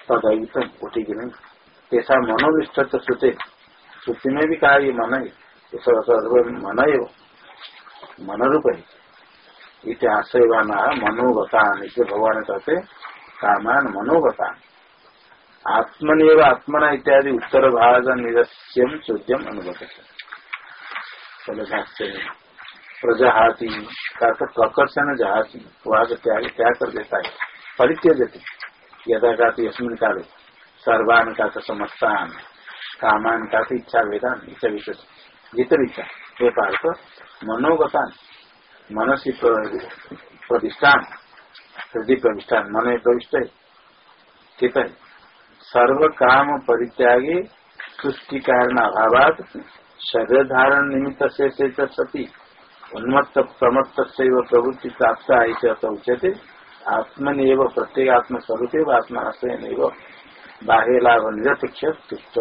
तदैतम उठी की नहीं। ऐसा मनोनिष्ठत्व श्रुते, श्रुति में भी कहा, ये मन है। सर्व मन है मन रूप है। इतिहास मनोगतान इसलिए भगवान कहते कामान मनोगतान। आत्मनिव आत्मना इत्यादि उत्तर भाग निरस्यम चौद्यम अनुभव में। प्रजहाती का तो प्रकर्षण जहाती। वहाँ का त्याग त्याग कर देता है परिचय देते यदा का यशमिन काले सर्वान का समस्तान कामान का इच्छा वेदान, इच्छा विशेष। जितनी इच्छा ये पार्थ, मनोगतान, मनसी प्र- प्रतिष्ठान हृदय प्रतिष्ठान, मन प्रविष्ट है ठीक है सर्व काम परित्यागे सृष्टि कारण अभाव शरीर धारण निमित्त से सती उन्मत्त प्रमत्त प्रवृत्ति प्राप्त ऐसे उच्यते। आत्मनिव प्रत्येक आत्म स्वरूप आत्मा से नैव बाह्य लाभ निरपेक्ष तुष्ट।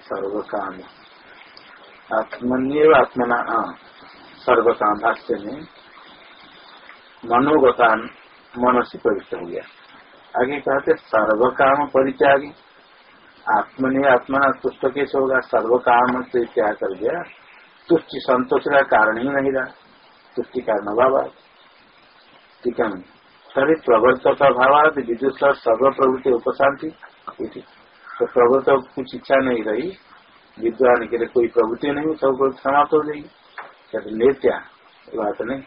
सर्व काम आत्मनिव आत्मना हाँ, सर्व काम भाष्य में मनोगतान मन प्रविष्ट हो गया। आगे कहते सर्व काम परित्यागी आत्मनि आत्मा तुष्ट कैसे होगा सर्व काम से त्याग कर दिया तुष्टि संतोष का कारण ही नहीं रहा। तुष्टि कारण अभाव ठीक है तभी प्रवर्तक अभाव विद्युत सर्व प्रवृत्ति उपशांति। तो प्रवर्तक कुछ इच्छा नहीं रही। विद्वान के लिए कोई प्रवृत्ति नहीं, सब प्रवृत्ति समाप्त हो जाएगी कहते लेत्या ये बात नहीं।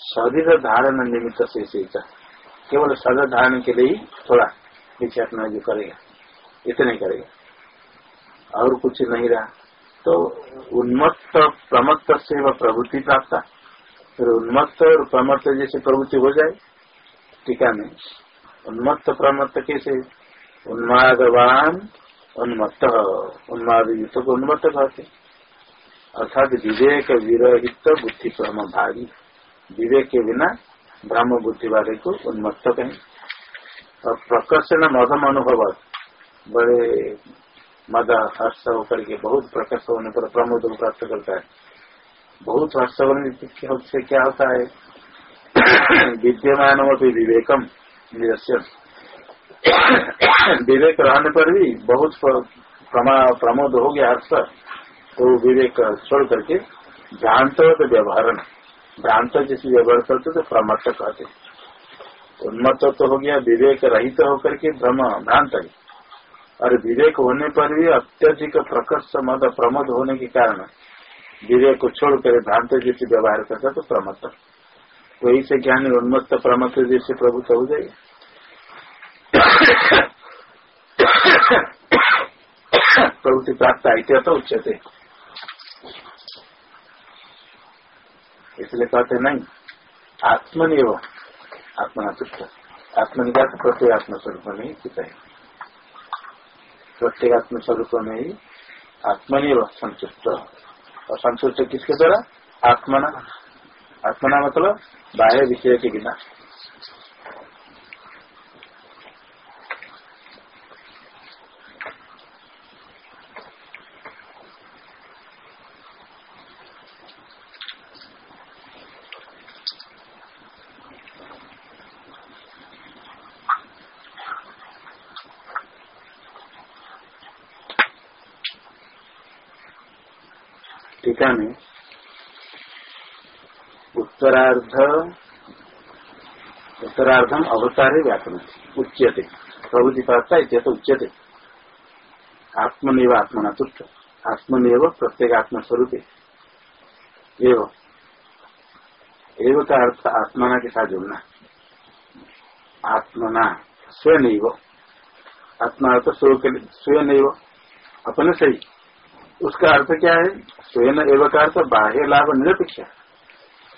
शरीर धारण निमित्त से केवल शरीर धारण के लिए ही थोड़ा अपना जो करेगा। इतने करेगा। और कुछ नहीं रहा। तो उन्मत्त प्रमत्त से वह प्रवृत्ति प्राप्त फिर उन्मत्त और प्रमत्त जैसे प्रवृत्ति हो जाए टीका में। उन्मत्त प्रमत्त कैसे? उन्मादवान उन्मत्त उन्माद युक्त को उन्मत्त कहते अर्थात विवेक विरहित बुद्धि प्रम भागी विवेक के बिना ब्रह्म बुद्धि वाले को उन्मत्त कहें। और प्रकर्षण मधम अनुभव बड़े मद हर्ष होकर के बहुत प्रकट होने पर प्रमोद को प्राप्त करता है। बहुत हर्ष होने से क्या होता है? विद्यमान विवेकम निरस्य विवेक रहने पर भी बहुत प्रमोद हो गया हर्ष। तो विवेक छोड़ करके भ्रांत तो व्यवहारण भ्रांत जैसे व्यवहार करते तो प्रमत्त कहते। उन्मत्त तो हो गया, विवेक रहित होकर के भ्रम भ्रांत है। और विवेक होने पर भी अत्यधिक प्रकर्ष मद प्रमोद होने के कारण विवेक को छोड़कर भ्रांत जैसे व्यवहार करता तो प्रमत्त वही से ज्ञानी उन्मत्त प्रमत्त जैसे प्रभुत्व हो जाएगा। प्रवृत्ति प्राप्त आइत्य तो उच्चते इसलिए कहते नहीं आत्मनिव आत्मना तुष्ट आत्मनि का तो प्रत्येक आत्म स्वरूप में ही है प्रत्येक आत्म स्वरूप में ही आत्मनिव संतुष्ट। और संतुष्ट किसके द्वारा? आत्मना। आत्मना मतलब बाह्य विषय के बिना टीका में उत्तरार्ध, उत्तरार्धम अवतारे व्याकरण। उच्यते। प्रभुति प्राप्ता इत्यत उच्यते। आत्मनिव आत्मना तुष्ट आत्मनिव प्रत्येक आत्मस्वरूप एवं। एवं का अर्थ आत्मना के साथ जुड़ना। आत्मना स्वयं आत्मा अर्थ स्वयं अपने सही उसका अर्थ क्या है? स्वयं एवं का अर्थ बाह्य लाभ निरपेक्ष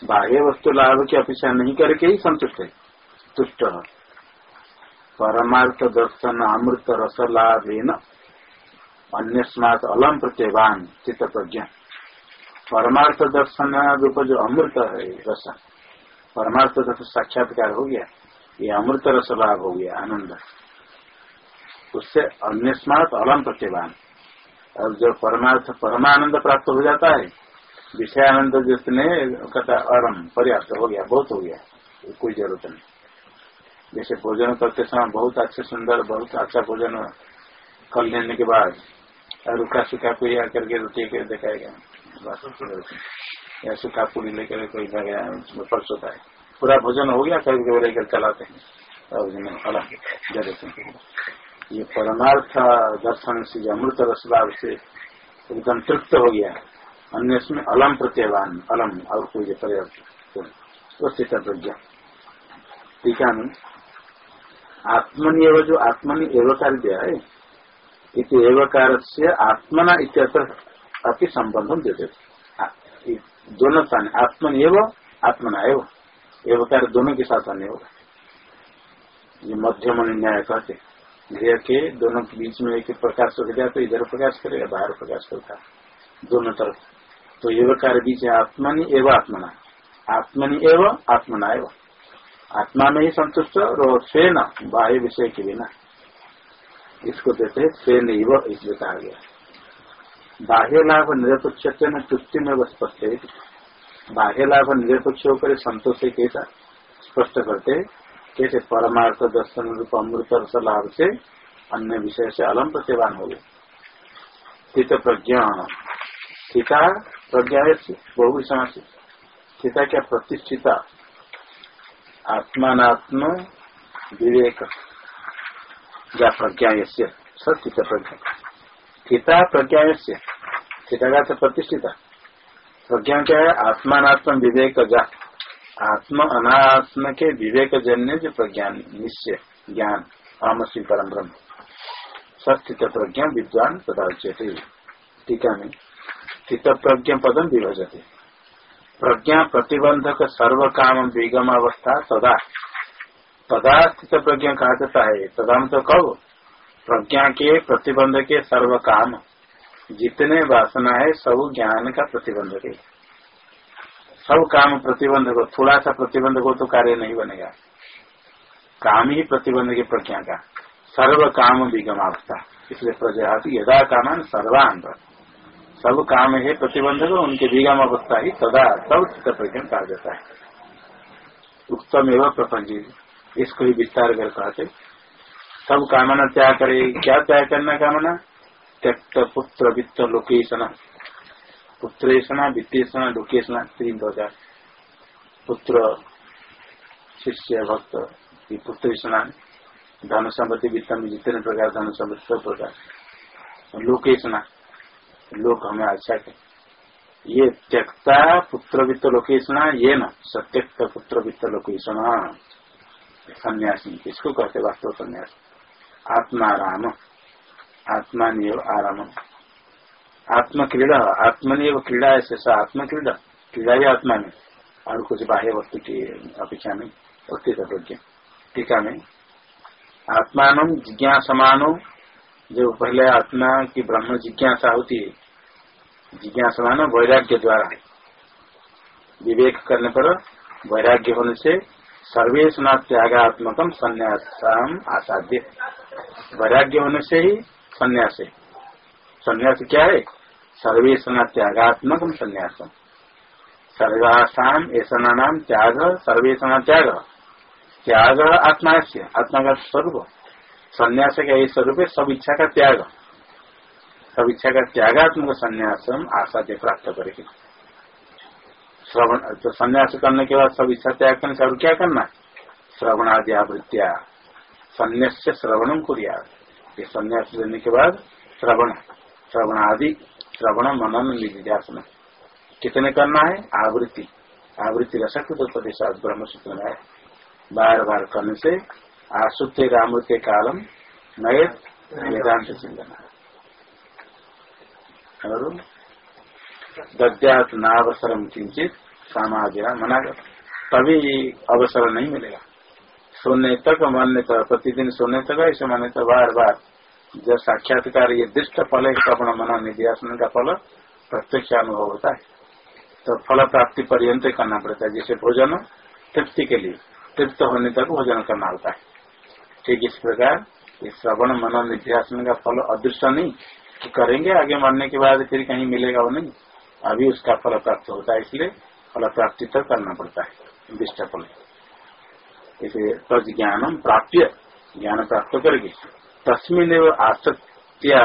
बाह्य वस्तु लाभ की अपेक्षा नहीं करके ही संतुष्ट है। तुष्ट परमार्थ दर्शन, अमृत रस लाभ अन्य अलम प्रत्यवान, चित्त प्रज्ञा। परमार्थ दर्शन रूप जो अमृत है, रस। परमार्थ दर्शन साक्षात्कार हो गया। ये अमृत रस लाभ हो गया, आनंद। उससे अन्य अलम प्रत्यवान। और जो परमार्थ, परमानंद प्राप्त हो जाता है विषयानंद जिसने कहता अरम पर्याप्त हो गया, बहुत हो गया, कोई ज़रूरत नहीं। जैसे भोजन करते समय बहुत अच्छे सुंदर, बहुत अच्छा भोजन कर लेने के बाद रुखा सुखा कोई आकर के रोटी के दिखाएगा या सुखा पूरी लेकर कोई फर्श होता है। पूरा भोजन हो गया, कभी कभी लेकर चलाते हैं। और ये परमार्थ दर्शन से अमृत रसलाभ से एकदम तृप्त हो गया। अन्य में अलम प्रत्यवान अलम और कोई पर्याप्त स्थित प्रज्ञा। टीका में आत्मनि एवं जो आत्मनि एवकार दिया है, इत एवकार से आत्मना इत्यत्र अति संबंध देते दोनों स्थान, आत्मन एवं, आत्मना एवं। एवकार दोनों के साथ आने होगा। ये मध्यम न्याय कहते गृह के दोनों के बीच में एक प्रकाश हो गया तो इधर प्रकाश करेगा, बाहर प्रकाश करता दोनों तरफ़। तो एवकार बीच है आत्मनि एवं आत्मना। आत्मनि एवं, आत्मना एवं। आत्मा में ही संतुष्ट और स्वयं बाह्य विषय के बिना। इसको देते हैं स्वयं इव इसलिए कहा गया बाह्य लाभ निरपेक्ष में में स्पष्ट है। बाह्य लाभ निरपेक्ष होकर संतोष है कैसा? स्पष्ट करते कैसे? परमार्थ, दर्शन, रूप, अमृत लाभ से अन्य विषय से अलम प्रत्यवान हो गए। स्थित प्रज्ञा। स्थिता प्रज्ञा है बहु समस्या स्थिता क्या प्रतिष्ठिता? आत्मात्म विवेक। या प्रज्ञा स्थित प्रज्ञा? स्थिता प्रज्ञा स्थिता का प्रतिष्ठिता? प्रज्ञा क्या है? आत्मात्म विवेक जा। आत्म अनात्म के विवेक जन्य जो प्रज्ञान निश्चय, ज्ञान, आमसी परम ब्रह्म। सस्थित प्रज्ञा? विद्वान तथा टीका में स्थित प्रज्ञा पदम विभजते। प्रज्ञा प्रतिबंधक सर्व काम विगम अवस्था सदा। तदा स्थित प्रज्ञा कहा जाता है? तदा तो कब प्रज्ञा के प्रतिबंध के सर्व काम जितने वासना है, सब ज्ञान का प्रतिबंधक है। सब काम प्रतिबंध को, थोड़ा सा प्रतिबंध को तो कार्य नहीं बनेगा। काम ही प्रतिबंध के प्रज्ञा का। सर्व काम विगम अवस्था इसलिए प्रजा यदा कामान सर्वांग। सब काम है प्रतिबंधक उनके विगम अवस्था ही सदा सब चित्त प्रज्ञा कहा जाता है। उत्तम एवं प्रपंच इसको ही विस्तार कर कहते सब कामना त्याग करे, क्या त्याग करना कामना? त्यक्त पुत्र वित्त लोकेशना। पुत्रेशना वित्तेषणा लोकेशना, तीन प्रकार पुत्र, शिष्य, भक्त, ये पुत्रेशना धन संपत्ति वित्त में जितने प्रकार धन संपत्ति सब प्रकार। लोकेशना। लोक हमें अच्छा है। ये त्यक्ता पुत्र वित्त लोकेशना, ये न सत्यक्त पुत्र वित्त लोकेशना। सन्यासी इसको कहते वास्तव सन्यास। आत्माराम आत्मा निव आराम। आत्म क्रीड़ा आत्मनिव क्रीड़ा ऐसे आत्म क्रीड़ा क्रीड़ा ही आत्मा में और कुछ बाह्य वस्तु की अपेक्षा नहीं। अस्तित्व प्रज्ञा। टीका में आत्मान जिज्ञासमानो जो पहले आत्मा की ब्रह्म जिज्ञासा होती है जिज्ञासा मानो वैराग्य द्वारा विवेक करने पर वैराग्य होने से सर्वेश त्यागात्मकम संन्यासम आसाध्य वैराग्य होने से ही संन्यास है। संन्यास क्या है? सर्वेश त्यागात्मकम संन्यासम। सर्वासाम ऐसा नाम त्याग सर्वेशना त्याग। त्याग आत्मा से आत्मा का स्वरूप। संन्यास का यही स्वरूप है सब इच्छा का त्याग। सब इच्छा का त्यागात्मक संन्यास आशा आसाध्य प्राप्त करेगी। श्रवण तो संन्यास करने के बाद सब इच्छा त्याग करने से और क्या करना श्रवण आदि आवृत्तिया संन्यास से श्रवणम कुरिया ये संन्यास लेने के बाद श्रवण श्रवण आदि श्रवण मनन निधिध्यासन। कितने करना है? आवृत्ति। आवृत्ति रसकृत उपदेश ब्रह्म सूत्र में है। बार बार करने से आसुते रामृत्य कालम नए वेदांत चिंतन और दद्यात नावसरम किंचित सामाजिया मना कर तभी अवसर नहीं मिलेगा। सोने तक मान्य तक प्रतिदिन सोने तक ऐसे मान्य तक बार बार जब साक्षात्कार ये दृष्ट फल है अपना मना निध्यासन का फल प्रत्यक्ष अनुभव होता है तो फल प्राप्ति पर्यंत करना पड़ता है। जैसे भोजन तृप्ति के लिए, तृप्त होने तक भोजन करना होता है। ठीक इस प्रकार ये श्रवण मनन निध्यासन का फल अदृष्ट नहीं तो करेंगे आगे मरने के बाद फिर कहीं मिलेगा वो नहीं। अभी उसका फल प्राप्त होता है, इसलिए फल प्राप्ति तक करना पड़ता है दृष्ट फल। इसे तज ज्ञानम प्राप्य, ज्ञान प्राप्त करेगी। तस्मिन आसक्तिया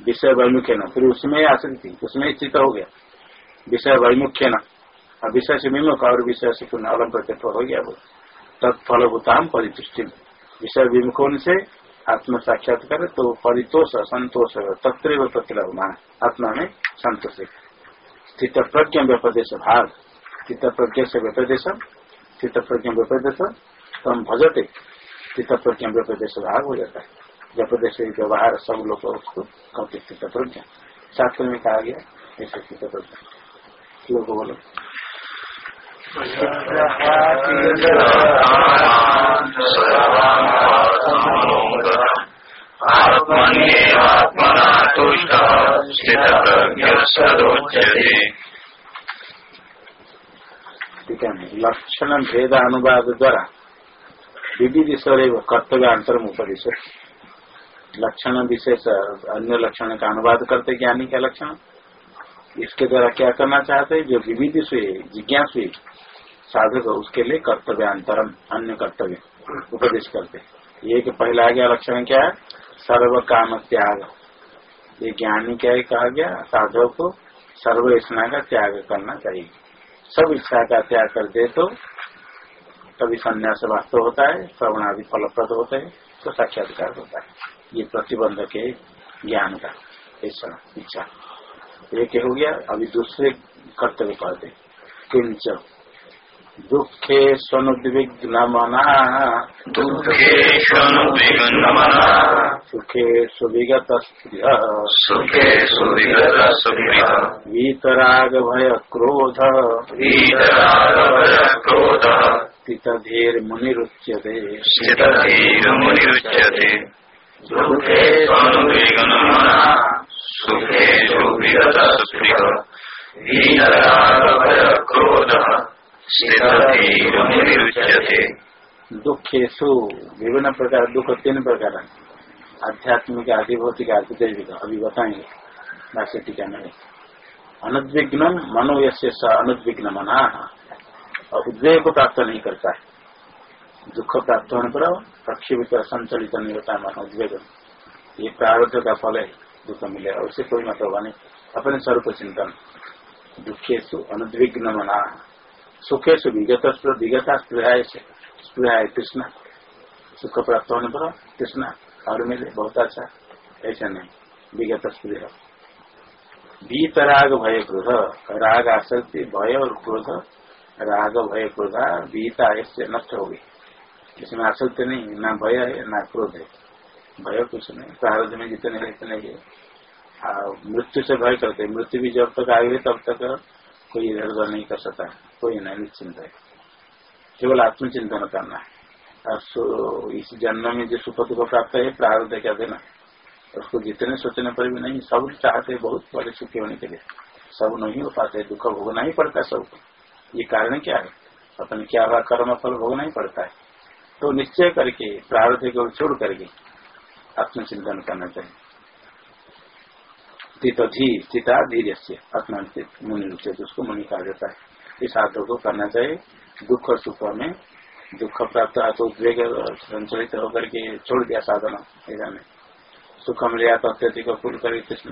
विषय वैमुख्य न फिर उसमें आसक्ति, उसमें स्थित हो गया। विषय वैमुख्य न विषय से विमुख और विषय से पुनः अलग हो गया वो। तत्फलभूताम परितुष्टि विषय विमुख से आत्म साक्षात्कार तो परितोष, संतोष तत्र प्रतिलभमान आत्मा में संतोष स्थित प्रज्ञ व्यपदेश भाग। स्थित प्रज्ञ से व्यपदेश स्थित प्रज्ञ व्यपदेश, तम भजते। स्थित प्रज्ञ व्यपदेश भाग हो जाता है। व्यपदेश व्यवहार सब लोग स्थित प्रज्ञ शास्त्र में कहा गया ऐसे स्थित प्रज्ञ लोग बोलो। ठीक है लक्षण भेद अनुवाद द्वारा विविध ईश्वर कर्तव्य अंतरम उपदेश लक्षण विशेष अन्य लक्षण का अनुवाद करते ज्ञानी का लक्षण इसके द्वारा क्या करना चाहते हैं? जो विविध से, जिज्ञास साधक उसके लिए कर्तव्य अंतरम, अन्य कर्तव्य उपदेश करते एक पहला आ गया लक्षण क्या है? सर्व काम त्याग ये ज्ञानी क्या है कहा गया? साधक को सर्व इच्छा का त्याग करना चाहिए। सब इच्छा का त्याग कर दे तो तभी संन्यास वास्तव होता है, श्रवण आदि फलप्रद होते हैं तो साक्षात्कार होता है। ये प्रतिबंधक है ज्ञान का इच्छा। एक हो गया? अभी दूसरे कर्तव्य पढ़ते किंच। दुखे स्वनुद्विग्न मना। दुःखेष्वनुविघ्नमना सुखे सुविगत सुखे सुविगतसुप्रियः वीतराग भय क्रोध वीतरागभयक्रोधः। स्थितधीर्मुनिरुच्यते स्थितधीरमुनिरुच्यते दुःखे स्वनुविघ्नमना सुखे सुविगतसुप्रियः वीतरागभयक्रोधः स्थितधीरमुनिरुच्यते दुखेशु विभिन्न प्रकार, दुख तीन प्रकार आध्यात्मिक आदि भौतिक आदि दैविक अभी बताएँगे भाष्य टीका में अनुद्विग्न मनो यश्य स अनुद्विग्न मना। और उद्वेग को प्राप्त नहीं करता है। दुख प्राप्त होने पर प्रक्षिप्त संचलित नहीं होता है, मन उद्वेग। ये प्रारब्ध का फल है। दुख मिलेगा उससे कोई मतलब नहीं। अपने स्वरूप चिंतन। दुखेशु अनुद्विग्न मना सुखेशु विगत विगता कृष्णा। सुख प्राप्त होने पर कृष्णा और मिले, बहुत अच्छा। ऐसा नहीं। विगत स्पृह बीत राग भय क्रोध। राग आसक्ति, भय और क्रोध। राग भय क्रोधा। बीता इससे नष्ट हो गई। इसमें आसक्ति नहीं, ना भय है, ना क्रोध है। भय कुछ नहीं। प्रारब्ध में जितने हैं, इतने ही। मृत्यु से भय करते मृत्यु भी जब तक आई हुई तब तक कोई इधर उधर नहीं कर सकता। कोई नहीं, निश्चिंत है। केवल आत्मचिंतन करना है। और इस जन्म में जो सुख दुख प्राप्त है प्रारब्ध क्या देना? उसको जितने सोचने पर भी नहीं, सब चाहते हैं बहुत बड़े सुखी होने के लिए। सब नहीं हो पाते, दुख भोगना ही पड़ता है सबको। ये कारण क्या है? अपने क्या कर्म फल भोगना ही पड़ता है। तो निश्चय करके, प्रारब्ध को छोड़ करके आत्मचिंतन करना चाहिए। स्थिति स्थिता धीरे से आत्मा मुनि रूप से उसको मुनि कहा जाता है। इस साधक को करना चाहिए। दुख और सुख में दुख प्राप्त तो उद्वेग संचलित होकर के छोड़ दिया साधना ऐसा नहीं। सुख मिले या तो अत्यधिक फूल करके कृष्ण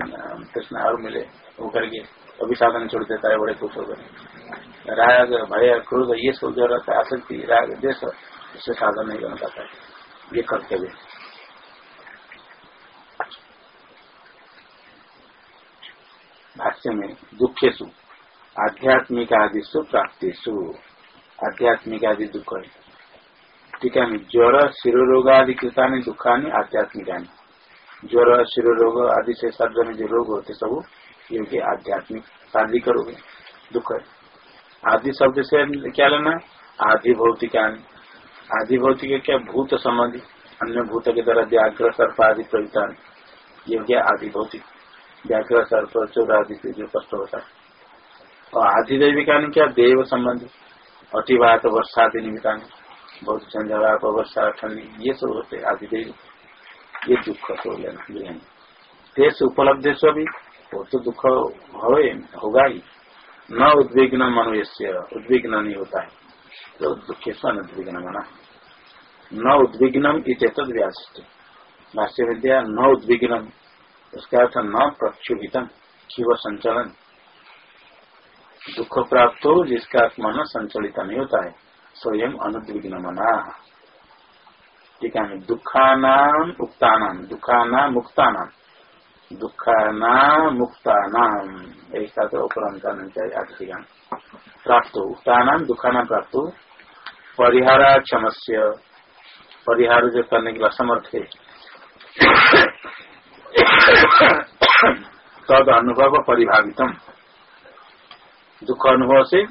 कृष्ण और मिले, होकर के अभी साधन छोड़ देता है, बड़े खुश हो गए राग, भय, क्रोध, ये सब जो रहता है, आसक्ति, राग, देश, इससे साधन नहीं बन पाता है। ये कर्तव्य भाष्य में दुखेशु आध्यात्मिक आदिशु प्राप्तिशु आध्यात्मिक आदि दुख है टीका में ज्वर शिरोरोग आदि कृतानी दुखानी आध्यात्मिकानी। ज्वर शिरोरोग आदि से शब्द में जो रोग होते सब योग्य आध्यात्मिक शारीरिक रोग है, दुख है। आदि शब्द से क्या लेना आदि भौतिकानी। आदि भौतिक क्या? भूत संबंधी। अन्य भूत के द्वारा व्याघ्र सर्प आदि प्रवृत्ता ये क्या आदि भौतिक। व्याघ्र सर्प चोर आदि से जो कष्ट होता है। और आदि दैविका क्या देव संबंधी, अतिवात वर्षा आदि निमित्ता बहुत झंझावात वर्षा ठंडी ये सब होते आदि देवी ये दुख तो लेना देश उपलब्ध भी वो तो दुख होगा ही। न उद्विग्न मनुष्य उद्विग्न नहीं होता है। तो दुखे सन उद्विग्न मना। न उद्विग्नम इतद व्यास भाष्य विद्या, न उद्विग्नम। उसका अर्थ न प्रक्षुभितम, शिव संचलन। दुख प्राप्त हो जिसका मन संचलित नहीं होता है, स्वयं अनुद्विग्न मना ठीक है दुखानाम उक्तानाम दुखाना मुक्तानाम दुखाना मुक्तानाम ऐसा तो उपरंत चाहिए आठ प्राप्त हो। उक्तानाम दुखाना प्राप्त। हो परिहारा क्षमस्य परिहार जो करने के लिए असमर्थ है। तद अनुभव परिभावितम दुख अनुभव से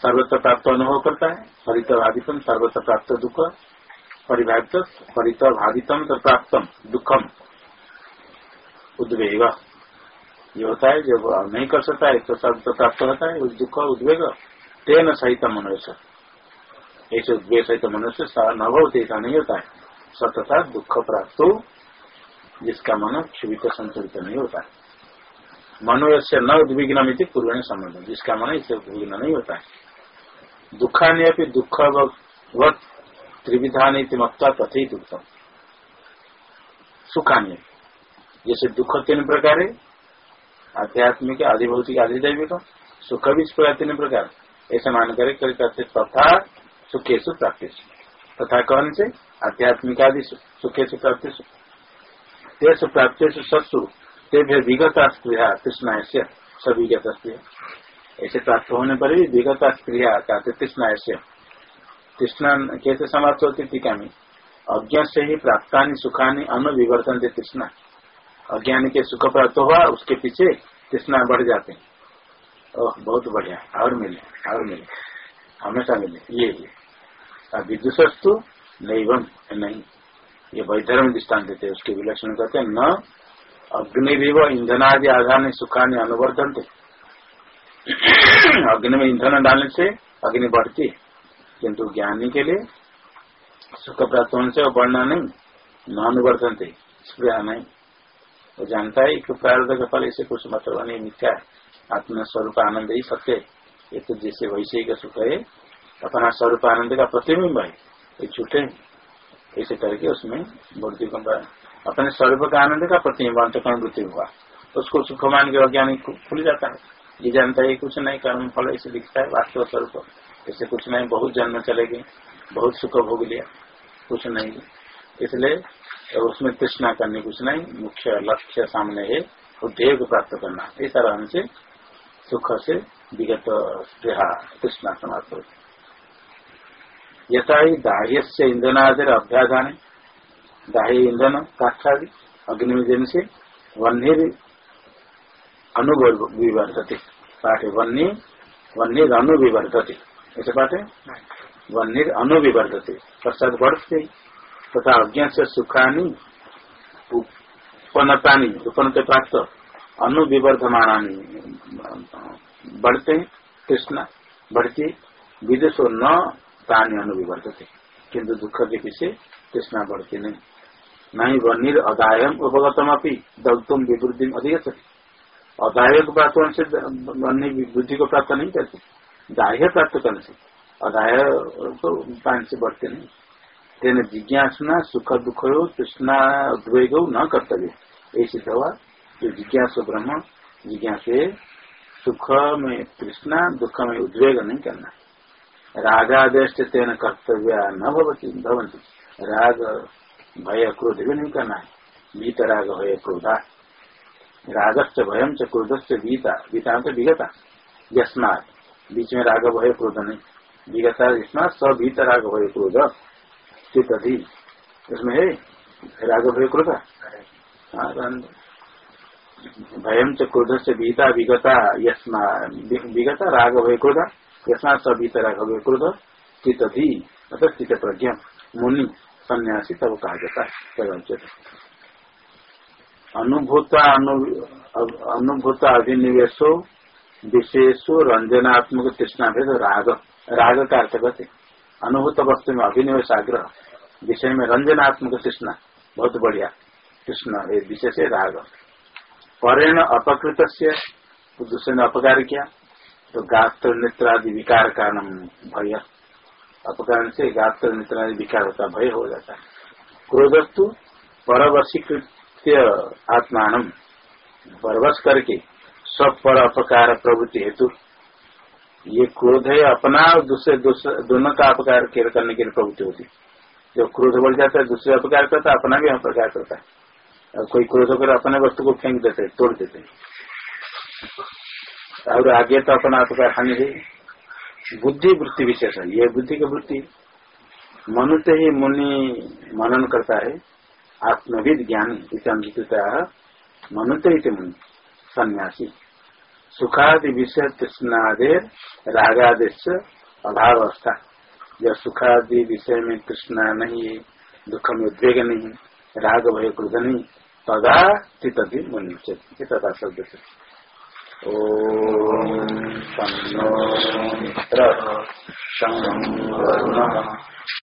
सर्वत्र प्राप्त अनुभव करता है परित भावितम सर्वत्र प्राप्त दुख, परिभावित परित भावितम तो प्राप्तम, दुखम। उद्वेग। ये होता है, जब नहीं कर सकता है तो तो प्राप्त होता है, उस दुख, उद्वेग, तेन सहित मनुष्य। ऐसे उद्वेग सहित मनुष्य न बहुत ऐसा नहीं होता है। सतता दुख प्राप्त जिसका मन क्षुभित संतुलित नहीं होता मनुष्य न उद्विग्न पूर्व संबंध जिसका मन इससे उद्विग्न नहीं होता है। दुखानी अपनी दुख वत त्रिविधानी मत्ता तथे दुखम सुखानी जैसे दुख तीन प्रकार है आध्यात्मिक, आदिभौतिक आधिदैविक सुख भी इस प्रकार तीन प्रकार। ऐसा मान करे करते तथा सुखेशु प्राप्ति तथा कहने से? आध्यात्मिक आदि सुखेशु प्राप्ति तेज प्राप्ति सत्सु, तेभ्य विगत स्त्रिया तृष्णा से सविगत स्त्रिया ऐसे प्राप्त होने पर भी विगत स्त्रिया कहते तृष्णा से तृष्णा कैसे समाप्त होती टीका में? अज्ञ से ही प्राप्तानी सुखानी अनुविवर्तन दे तृष्णा। अज्ञान के सुख प्राप्त हुआ, उसके पीछे तृष्णा बढ़ जाते हैं। ओह, बहुत बढ़िया। और मिले और मिले। हमेशा मिले। ये विदुषस्तु नहीं नहीं। ये वैधर्म दृष्टान देते हैं, उसके विलक्षण कहते हैं, न अग्नि भी वो ईंधनादि आधार में सुखाने अनुवर्धन थे अग्नि में ईंधन डालने से अग्नि बढ़ती है, किंतु ज्ञानी के लिए सुख प्राप्त होने से वो बढ़ना नहीं, न अनुवर्धन थे नहीं वो जानता है कि प्रार्थ का फल इसे कुछ मतलब नहीं मिथ्या है। आत्म स्वरूप आनंद ही सत्य ये तो जैसे वैसे ही का सुख है, अपना स्वरूप आनंद का प्रतिबिंब है, ये छूटे ऐसे करके उसमें बुद्धि को अपने स्वरूप का आनंद का प्रतिबिंब अंतकरण वृत्ति हुआ। उसको सुख मान के वैज्ञानिक खुल जाता है। ये जानता है कुछ नहीं, कर्म फल ऐसे दिखता है, वास्तव स्वरूप। ऐसे कुछ नहीं, बहुत जन्म चले गए, बहुत सुख भोग लिया। कुछ नहीं। इसलिए उसमें तृष्णा करने कुछ नहीं, मुख्य लक्ष्य सामने है ध्येय को प्राप्त करना। ऐसा रहने से सुख से विगत तृष्णा समाप्त होती यथा ही दाह्य से ईंधनादि अभ्याधान दाह्य ईंधन काष्ठादि अग्नि से वन्य अनुविवर्धते पाठे वन्य वन्य अनुविवर्धते ऐसे पाठे? वन्य अनुविवर्धते पश्चात बढ़ते तथा अज्ञान से सुखानी उपनता उपनत प्राप्त अनुविवर्धमानी बढ़ते, कृष्ण, बढ़ती विदेश न प्राणी अनुविवर्धते किन्तु दुख के पीछे कृष्णा बढ़ती नहीं। नहीं वनिर अदायम उपगतम अपनी दौतम विवृद्धि अधिक अदाय को प्राप्त होने से बुद्धि को प्राप्त नहीं करते। दाह्य प्राप्त करने से, अदाय तो पानी से बढ़ते नहीं। तेन जिज्ञासना सुख दुख हो तृष्णा उद्वेग न कर्तव्य। सिद्ध हुआ जो जिज्ञास ब्रह्म, जिज्ञासे सुख में तृष्णा दुख में उद्वेग नहीं करना। रागादेश तेन कर्तव्य न भवती भवंती राग भय क्रोध भी नहीं करना है बीत राग भय क्रोधा रागस्य भयम च क्रोधस्य बीता बीता तो विगता। यस्मात। बीच में राग भय क्रोध नहीं। विगता यस्मात स भीत राग भय क्रोध चित इसमें है राग भय क्रोध हाँ, भयम च क्रोध से बीता विगता यस्मा विगता राग भय क्रोध यस्मात सभी राग भय क्रोध चित अधि मतलब चित प्रज्ञा मुनि सन्यासी तब कहा जाता है। अनुभूत अनुभूत अभिनिवेशो विशेषो रंजनात्मक तृष्णा भेद राग। राग का अर्थ करते अनुभूत वस्तु में अभिनिवेश आग्रह। विषय में रंजनात्मक तृष्णा। बहुत बढ़िया। कृष्ण विशेष राग। परेण अपकृत से दूसरे ने अपकार किया। तो गात्र नेत्र आदि विकार का नाम भय। अपकार से गात्र नेत्र आदि विकार होता, भय हो जाता है। क्रोधस्तु परवशीकृत्य आत्मान परवश करके सब पर अपकार प्रवृत्ति हेतु। ये क्रोध है, अपना और दूसरे दोनों का अपकार करने के लिए प्रवृत्ति होती जब क्रोध बढ़ जाता है, दूसरे अपकार करता है, अपना भी अपकार करता है। कोई क्रोध कर अपने वस्तु को फेंक देते, तोड़ देते और आगे तो अपना अपकार हानि है बुद्धि वृत्ति विशेष है। ये बुद्धि की वृत्ति मनुष्य ही मुनि मनन करता है, आत्मविद ज्ञानी मनुष्य ही मुनि, सन्यासी। सुखादि विषय तृष्णादेर रागादेश अभाव अवस्था जब सुखादि विषय में तृष्णा नहीं है दुख में उद्वेग नहीं, राग भय क्रोध नहीं, तदा चितति मुनि तथा शब्द से। ओम मित्र